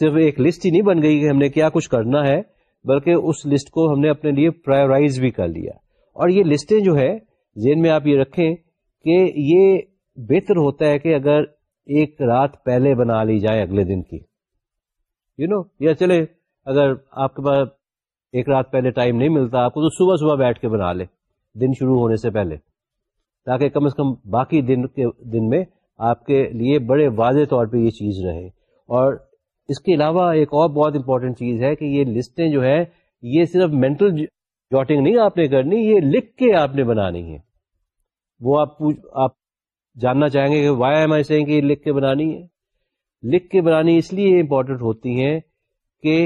صرف ایک لسٹ ہی نہیں بن گئی کہ ہم نے کیا کچھ کرنا ہے بلکہ اس لسٹ کو ہم نے اپنے لیے پرائیورائز بھی کر لیا اور یہ لسٹیں جو ہے ذہن میں آپ یہ رکھیں کہ یہ بہتر ہوتا ہے کہ اگر ایک رات پہلے بنا لی جائے اگلے دن کی یو نو یا چلے اگر آپ کے پاس ایک رات پہلے ٹائم نہیں ملتا آپ کو تو صبح صبح بیٹھ کے بنا لے دن شروع ہونے سے پہلے تاکہ کم از کم باقی دن دن کے میں آپ کے لیے بڑے واضح طور پہ یہ چیز رہے اور اس کے علاوہ ایک اور بہت امپورٹنٹ چیز ہے کہ یہ لسٹیں جو ہے یہ صرف مینٹل جاٹنگ نہیں آپ نے کرنی یہ لکھ کے آپ نے بنانی ہے وہ آپ آپ جاننا چاہیں گے کہ وائی آئی ایسے کہ یہ لکھ کے بنانی ہے لکھ کے بنانی اس لیے امپورٹنٹ ہوتی ہیں کہ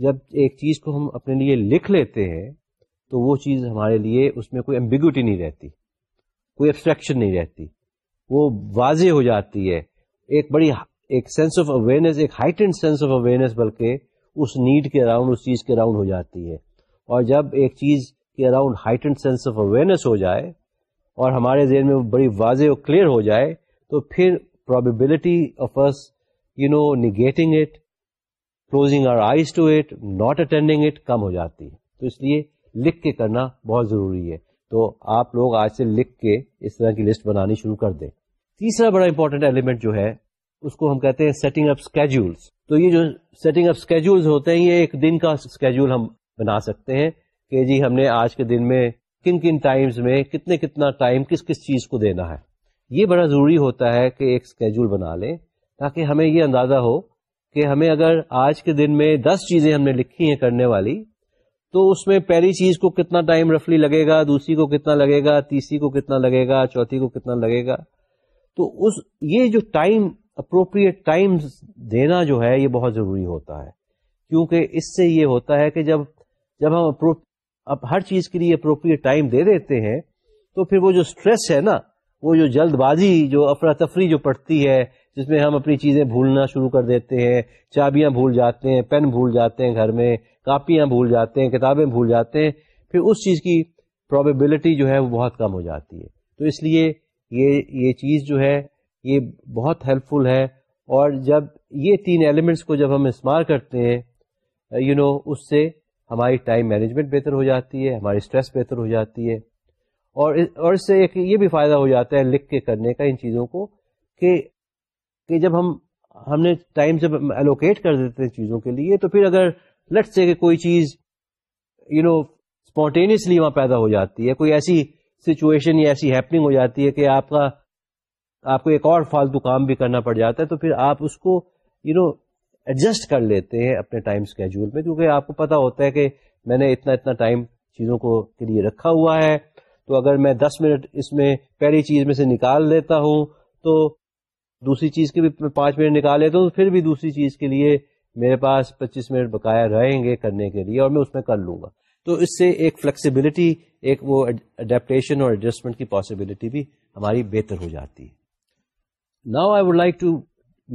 جب ایک چیز کو ہم اپنے لیے لکھ لیتے ہیں تو وہ چیز ہمارے لیے اس میں کوئی امبیگوٹی نہیں رہتی کوئی ایبسٹریکشن نہیں رہتی وہ واضح ہو جاتی ہے ایک بڑی ایک سینس آف اویئرنیس ایک ہائٹنڈ سینس آف اویئرنیس بلکہ اس نیڈ کے اراؤنڈ اس چیز کے اراؤنڈ ہو جاتی ہے اور جب ایک چیز کے around heightened sense of awareness ہو جائے اور ہمارے ذہن میں بڑی واضح اور کلیئر ہو جائے تو پھر probability of us you know negating it closing our eyes to it it not attending کم ہو جاتی ہے تو اس لیے لکھ کے کرنا بہت ضروری ہے تو آپ لوگ آج سے لکھ کے اس طرح کی لسٹ بنانی شروع کر دیں تیسرا بڑا امپورٹینٹ ایلیمنٹ جو ہے اس کو ہم کہتے ہیں سیٹنگ اپ اسکیڈولس تو یہ جو سیٹنگ اپ اسکیڈ ہوتے ہیں یہ ایک دن کا اسکیڈول ہم بنا سکتے ہیں کہ جی ہم نے آج کے دن میں کن کن ٹائمس میں کتنے کتنا ٹائم کس کس چیز کو دینا ہے یہ بڑا ضروری ہوتا ہے کہ ایک اسکیڈول بنا لیں تاکہ ہمیں یہ اندازہ ہو کہ ہمیں اگر آج کے دن میں دس چیزیں ہم نے لکھی ہیں کرنے والی تو اس میں پہلی چیز کو کتنا ٹائم رفلی لگے گا دوسری کو کتنا لگے گا تیسری کو کتنا لگے گا چوتھی کو کتنا لگے گا تو اس یہ جو ٹائم اپروپریٹ ٹائم دینا جو ہے یہ بہت ضروری ہوتا ہے کیونکہ اس سے یہ ہوتا ہے کہ جب جب ہم اب ہر چیز کے لیے اپروپریٹ ٹائم دے دیتے ہیں تو پھر وہ جو اسٹریس ہے نا وہ جو جلد بازی جو افراتفری جو پڑتی ہے جس میں ہم اپنی چیزیں بھولنا شروع کر دیتے ہیں چابیاں بھول جاتے ہیں پین بھول جاتے ہیں گھر میں کاپیاں بھول جاتے ہیں کتابیں بھول جاتے ہیں پھر اس چیز کی پرابیبلٹی جو ہے وہ بہت کم ہو جاتی ہے تو اس لیے یہ یہ چیز جو ہے یہ بہت ہیلپ فل ہے اور جب یہ تین ایلیمنٹس کو جب ہم استعمال کرتے ہیں یو نو اس سے ہماری ٹائم مینجمنٹ بہتر ہو جاتی ہے ہماری اسٹریس بہتر ہو جاتی ہے اور اس سے ایک یہ بھی فائدہ ہو جاتا ہے لکھ کے کرنے کا ان چیزوں کو کہ کہ جب ہم ہم نے ٹائم جب ایلوکیٹ کر دیتے ہیں چیزوں کے لیے تو پھر اگر لٹ سے کہ کوئی چیز یو نو اسپونٹینیسلی وہاں پیدا ہو جاتی ہے کوئی ایسی سچویشن یا ایسی ہو جاتی ہے کہ آپ کا آپ کو ایک اور فالتو کام بھی کرنا پڑ جاتا ہے تو پھر آپ اس کو یو نو ایڈجسٹ کر لیتے ہیں اپنے ٹائم اسکیڈول میں کیونکہ آپ کو پتا ہوتا ہے کہ میں نے اتنا اتنا ٹائم چیزوں کو کے لیے رکھا ہوا ہے تو اگر میں دس منٹ اس میں پہلی چیز میں سے نکال لیتا ہوں تو دوسری چیز کے بھی پانچ منٹ نکالے تو پھر بھی دوسری چیز کے لیے میرے پاس پچیس منٹ بقایا رہیں گے کرنے کے لیے اور میں اس میں کر لوں گا تو اس سے ایک فلیکسیبلٹی ایک وہ اڈیپٹیشن اور ایڈجسٹمنٹ کی پاسبلٹی بھی ہماری بہتر ہو جاتی ہے now I would like to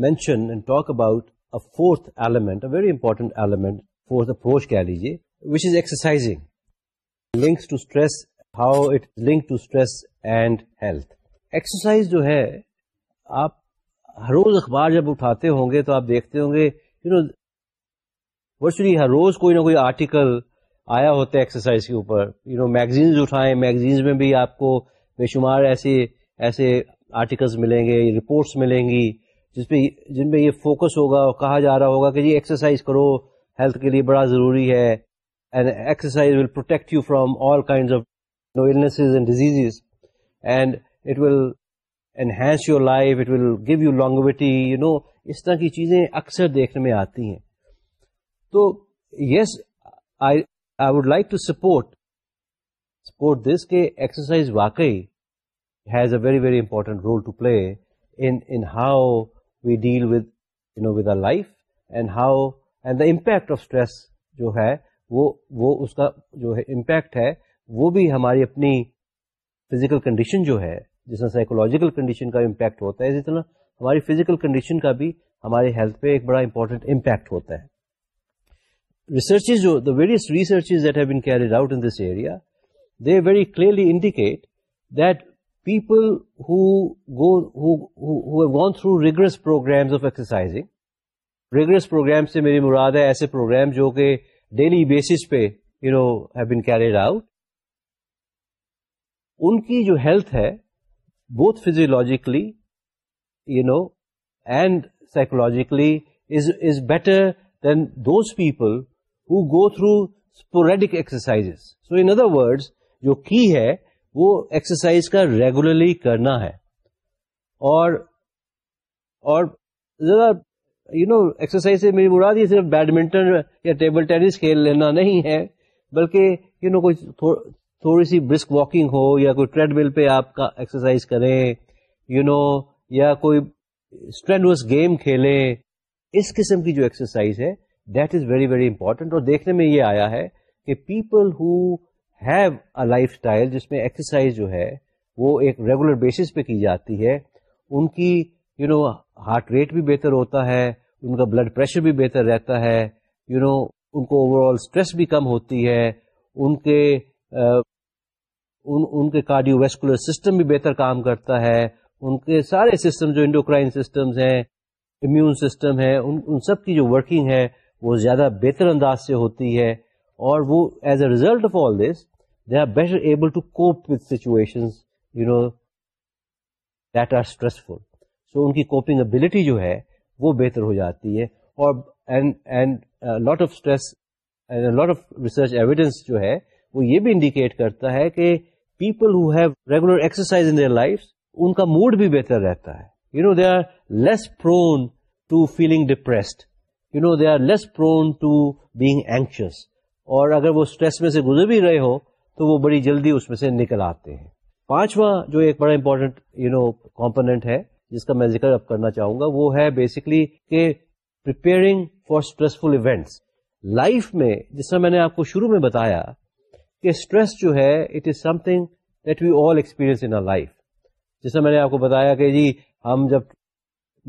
mention and talk about fourth element a very important element fourth approach کہہ لیجیے which is exercising links to stress how it link to stress and health exercise جو ہے آپ ہر روز اخبار جب اٹھاتے ہوں گے تو آپ دیکھتے ہوں گے یو نو ورچولی ہر روز کوئی نہ کوئی آرٹیکل آیا ہوتا ہے ایکسرسائز کے اوپر یو نو میگزینز اٹھائیں میگزینز میں بھی آپ کو بے شمار ایسے ایسے آرٹیکلس ملیں گے رپورٹس ملیں گی جس پہ جن پہ یہ فوکس ہوگا اور کہا جا رہا ہوگا کہ جی ایکسرسائز کرو ہیلتھ کے لیے بڑا ضروری ہے and exercise will protect you from all kinds and disease and it will enhance your life it will give you you know اس طرح کی چیزیں اکثر دیکھنے میں آتی ہیں تو yes I I would like to support support this کے ایکسرسائز واقعی has a very very important role to play in how we deal with you know with life and how and the impact of stress جو ہے وہ وہ اس کا جو ہے impact ہے وہ بھی ہماری اپنی فزیکل کنڈیشن جو ہے جس طرح سائیکولوجیکل کنڈیشن کا امپیکٹ ہوتا ہے اسی طرح ہماری فزیکل کنڈیشن کا بھی ہمارے ہیلتھ پہ ایک بڑا امپورٹنٹ امپیکٹ ہوتا ہے ریسرچز جو the various researches that have been carried out in this area they very clearly indicate that people gone through rigorous programmes of exercising rigorous programme سے میری مراد ہے ایسے پروگرام جو کہ ڈیلی بیسس پہ you know have been carried out ان کی جو ہیلتھ ہے both physiologically you know and in other so jo جو کی ہے وہ ایکسرسائز کا ریگولرلی کرنا ہے اور ذرا یو نو ایکسرسائز سے میری مراد یہ صرف بیڈمنٹن یا ٹیبل ٹینس کھیل لینا نہیں ہے بلکہ یو نو کوئی تھوڑی سی برسک واکنگ ہو یا کوئی ٹریڈ مل پہ آپ کا ایکسرسائز کریں یو نو یا کوئی اسٹرینوس گیم کھیلیں اس قسم کی جو ایکسرسائز ہے that is very very important اور دیکھنے میں یہ آیا ہے کہ people who have a lifestyle جس میں ایکسرسائز جو ہے وہ ایک ریگولر بیسس پہ کی جاتی ہے ان کی یو نو ہارٹ ریٹ بھی بہتر ہوتا ہے ان کا بلڈ پریشر بھی بہتر رہتا ہے یو you نو know, ان کو اوور آل اسٹریس بھی کم ہوتی ہے ان کے ان ان کے کارڈیو ویسکولر سسٹم بھی بہتر کام کرتا ہے ان کے سارے سسٹم جو انڈوکرائن سسٹم ہیں امیون سسٹم ہے ان ان سب کی جو ورکنگ ہے وہ زیادہ بہتر انداز سے ہوتی ہے اور وہ as a result of all this they are better able to cope with situation you know that are stressful so ان کی کوپنگ ابلٹی جو ہے وہ بہتر ہو جاتی ہے اور lot of stress lot of research evidence جو ہے وہ یہ بھی انڈیکیٹ کرتا ہے کہ people who have regular exercise in life ان کا موڈ بھی بہتر رہتا ہے you know they are less prone to feeling depressed you know they are less prone to being anxious اور اگر وہ اسٹریس میں سے گزر بھی رہے ہو تو وہ بڑی جلدی اس میں سے نکل آتے ہیں پانچواں جو ایک بڑا امپورٹینٹ یو نو کمپونیٹ ہے جس کا میں ذکر اب کرنا چاہوں گا وہ ہے بیسکلی کہ فار اسٹریسفل ایونٹس لائف میں جس طرح میں نے آپ کو شروع میں بتایا کہ اسٹریس جو ہے it is something that we all in life جیسا میں نے آپ کو بتایا کہ جی ہم جب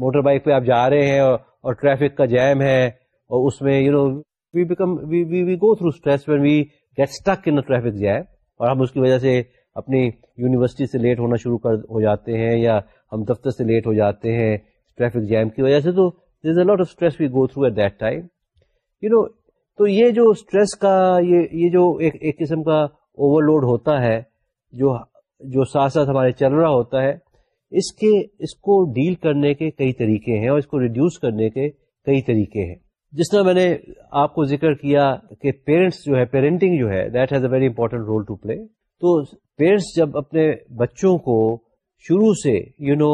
موٹر بائک پہ آپ جا رہے ہیں اور ٹریفک کا جیم ہے اور اس میں you know we we become go through stress when we get stuck in traffic jam اور ہم اس کی وجہ سے اپنی یونیورسٹی سے لیٹ ہونا شروع کر ہو جاتے ہیں یا ہم دفتر سے لیٹ ہو جاتے ہیں ٹریفک جیم کی وجہ سے تو there is a lot of stress we go through at that time you know تو یہ جو اسٹریس کا یہ یہ جو ایک قسم کا اوور لوڈ ہوتا ہے جو جو ساتھ ساتھ ہمارے چل رہا ہوتا ہے اس کے اس کو ڈیل کرنے کے کئی طریقے ہیں اور اس کو ریڈیوس کرنے کے کئی طریقے ہیں جس طرح میں نے آپ کو ذکر کیا کہ پیرنٹس جو ہے پیرنٹنگ جو ہے that has a very important role to play تو پیرنٹس جب اپنے بچوں کو شروع سے یو نو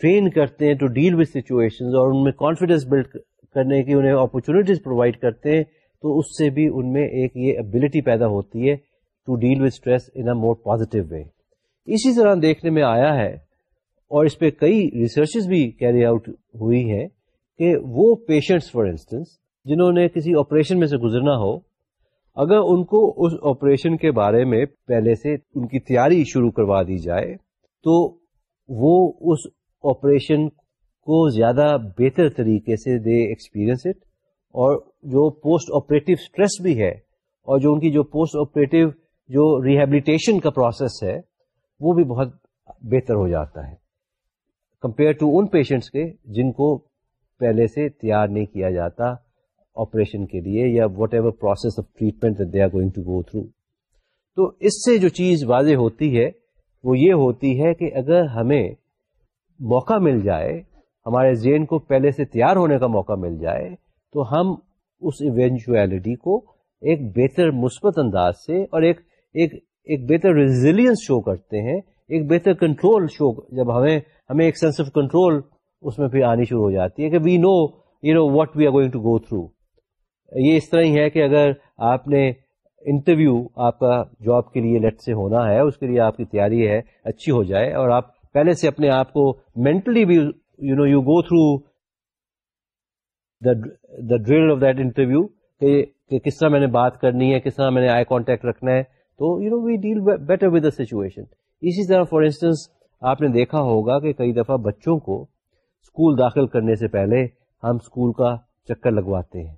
ٹرین کرتے ہیں ٹو ڈیل وتھ سچویشن اور ان میں کانفیڈینس بلڈ کرنے کی انہیں اپرچونیٹیز پرووائڈ کرتے ہیں تو اس سے بھی ان میں ایک یہ ابلٹی پیدا ہوتی ہے to deal with stress in a more positive way اسی طرح دیکھنے میں آیا ہے اور اس پہ کئی ریسرچ بھی کیری آؤٹ ہوئی ہے کہ وہ پیشنٹس فار انسٹنس جنہوں نے کسی آپریشن میں سے گزرنا ہو اگر ان کو اس آپریشن کے بارے میں پہلے سے ان کی تیاری شروع کروا دی جائے تو وہ اس آپریشن کو زیادہ بہتر طریقے سے دے اٹ اور جو پوسٹ آپریٹو اسٹریس بھی ہے اور جو ان کی جو پوسٹ آپریٹو جو ریہیبلیٹیشن کا پروسیس ہے وہ بھی بہت بہتر ہو جاتا ہے کمپیئر ٹو ان پیشنٹس کے جن کو پہلے سے تیار نہیں کیا جاتا آپریشن کے لیے یا whatever process of treatment they are going to go through تو اس سے جو چیز واضح ہوتی ہے وہ یہ ہوتی ہے کہ اگر ہمیں موقع مل جائے ہمارے زین کو پہلے سے تیار ہونے کا موقع مل جائے تو ہم اس ایونچویلٹی کو ایک بہتر مثبت انداز سے اور ایک ایک ایک بہتر ریزیلینس شو کرتے ہیں ایک بہتر کنٹرول شو جب ہمیں ہمیں ایک سینس آف کنٹرول اس میں پھر آنی شروع ہو جاتی ہے کہ we know you know what we are going to go through یہ اس طرح ہی ہے کہ اگر آپ نے انٹرویو آپ کا جاب کے لیے لیٹ سے ہونا ہے اس کے لیے آپ کی تیاری ہے اچھی ہو جائے اور آپ پہلے سے اپنے آپ کو مینٹلی بھی you know you go through the of that interview کہ کس طرح میں نے بات کرنی ہے کس طرح میں نے آئی کانٹیکٹ رکھنا ہے تو you know we deal better with the situation اسی طرح فار انسٹنس آپ نے دیکھا ہوگا کہ کئی دفعہ بچوں کو اسکول داخل کرنے سے پہلے ہم اسکول کا چکر لگواتے ہیں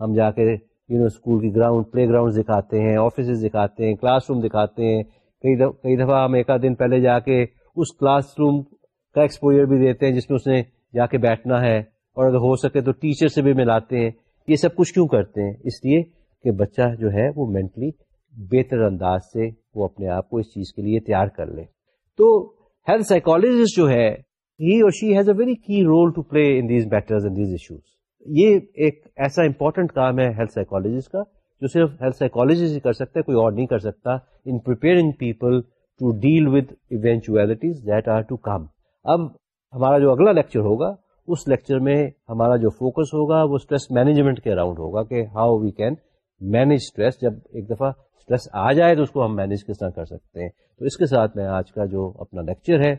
ہم جا کے یو نو اسکول کی گراؤنڈ پلے گراؤنڈ دکھاتے ہیں آفیسز دکھاتے ہیں کلاس روم دکھاتے ہیں کئی دفعہ ہم ایک دن پہلے جا کے اس کلاس روم کا ایکسپوجر بھی دیتے ہیں جس میں اس نے جا کے بیٹھنا ہے اور اگر ہو سکے تو ٹیچر سے بھی ملاتے ہیں یہ سب کچھ کیوں کرتے ہیں اس لیے کہ بچہ جو ہے وہ مینٹلی بہتر انداز سے وہ اپنے آپ کو اس چیز کے لیے تیار کر لے تو ہیلتھ سائیکالوجسٹ جو ہے ہی اور she has a very key role to play in these matters these issues یہ ایک ایسا امپورٹنٹ کام ہے ہیلتھ کا جو صرف ہیلتھ سائیکالوجسٹ ہی کر سکتا ہے کوئی اور نہیں کر سکتا ان people to deal with eventualities that are to come اب ہمارا جو اگلا لیکچر ہوگا اس لیکچر میں ہمارا جو فوکس ہوگا وہ اسٹریس مینجمنٹ کے اراؤنڈ ہوگا کہ how we can manage stress جب ایک دفعہ اسٹریس آ جائے تو اس کو ہم مینج کس طرح کر سکتے ہیں تو اس کے ساتھ میں آج کا جو اپنا لیکچر ہے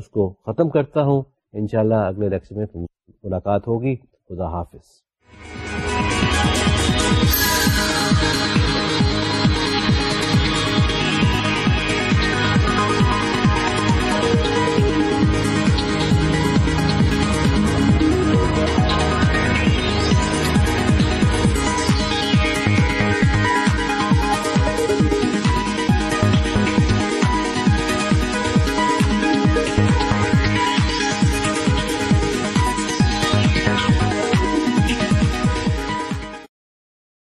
اس کو ختم کرتا ہوں انشاءاللہ اگلے لیکچر میں ملاقات ہوگی خدا حافظ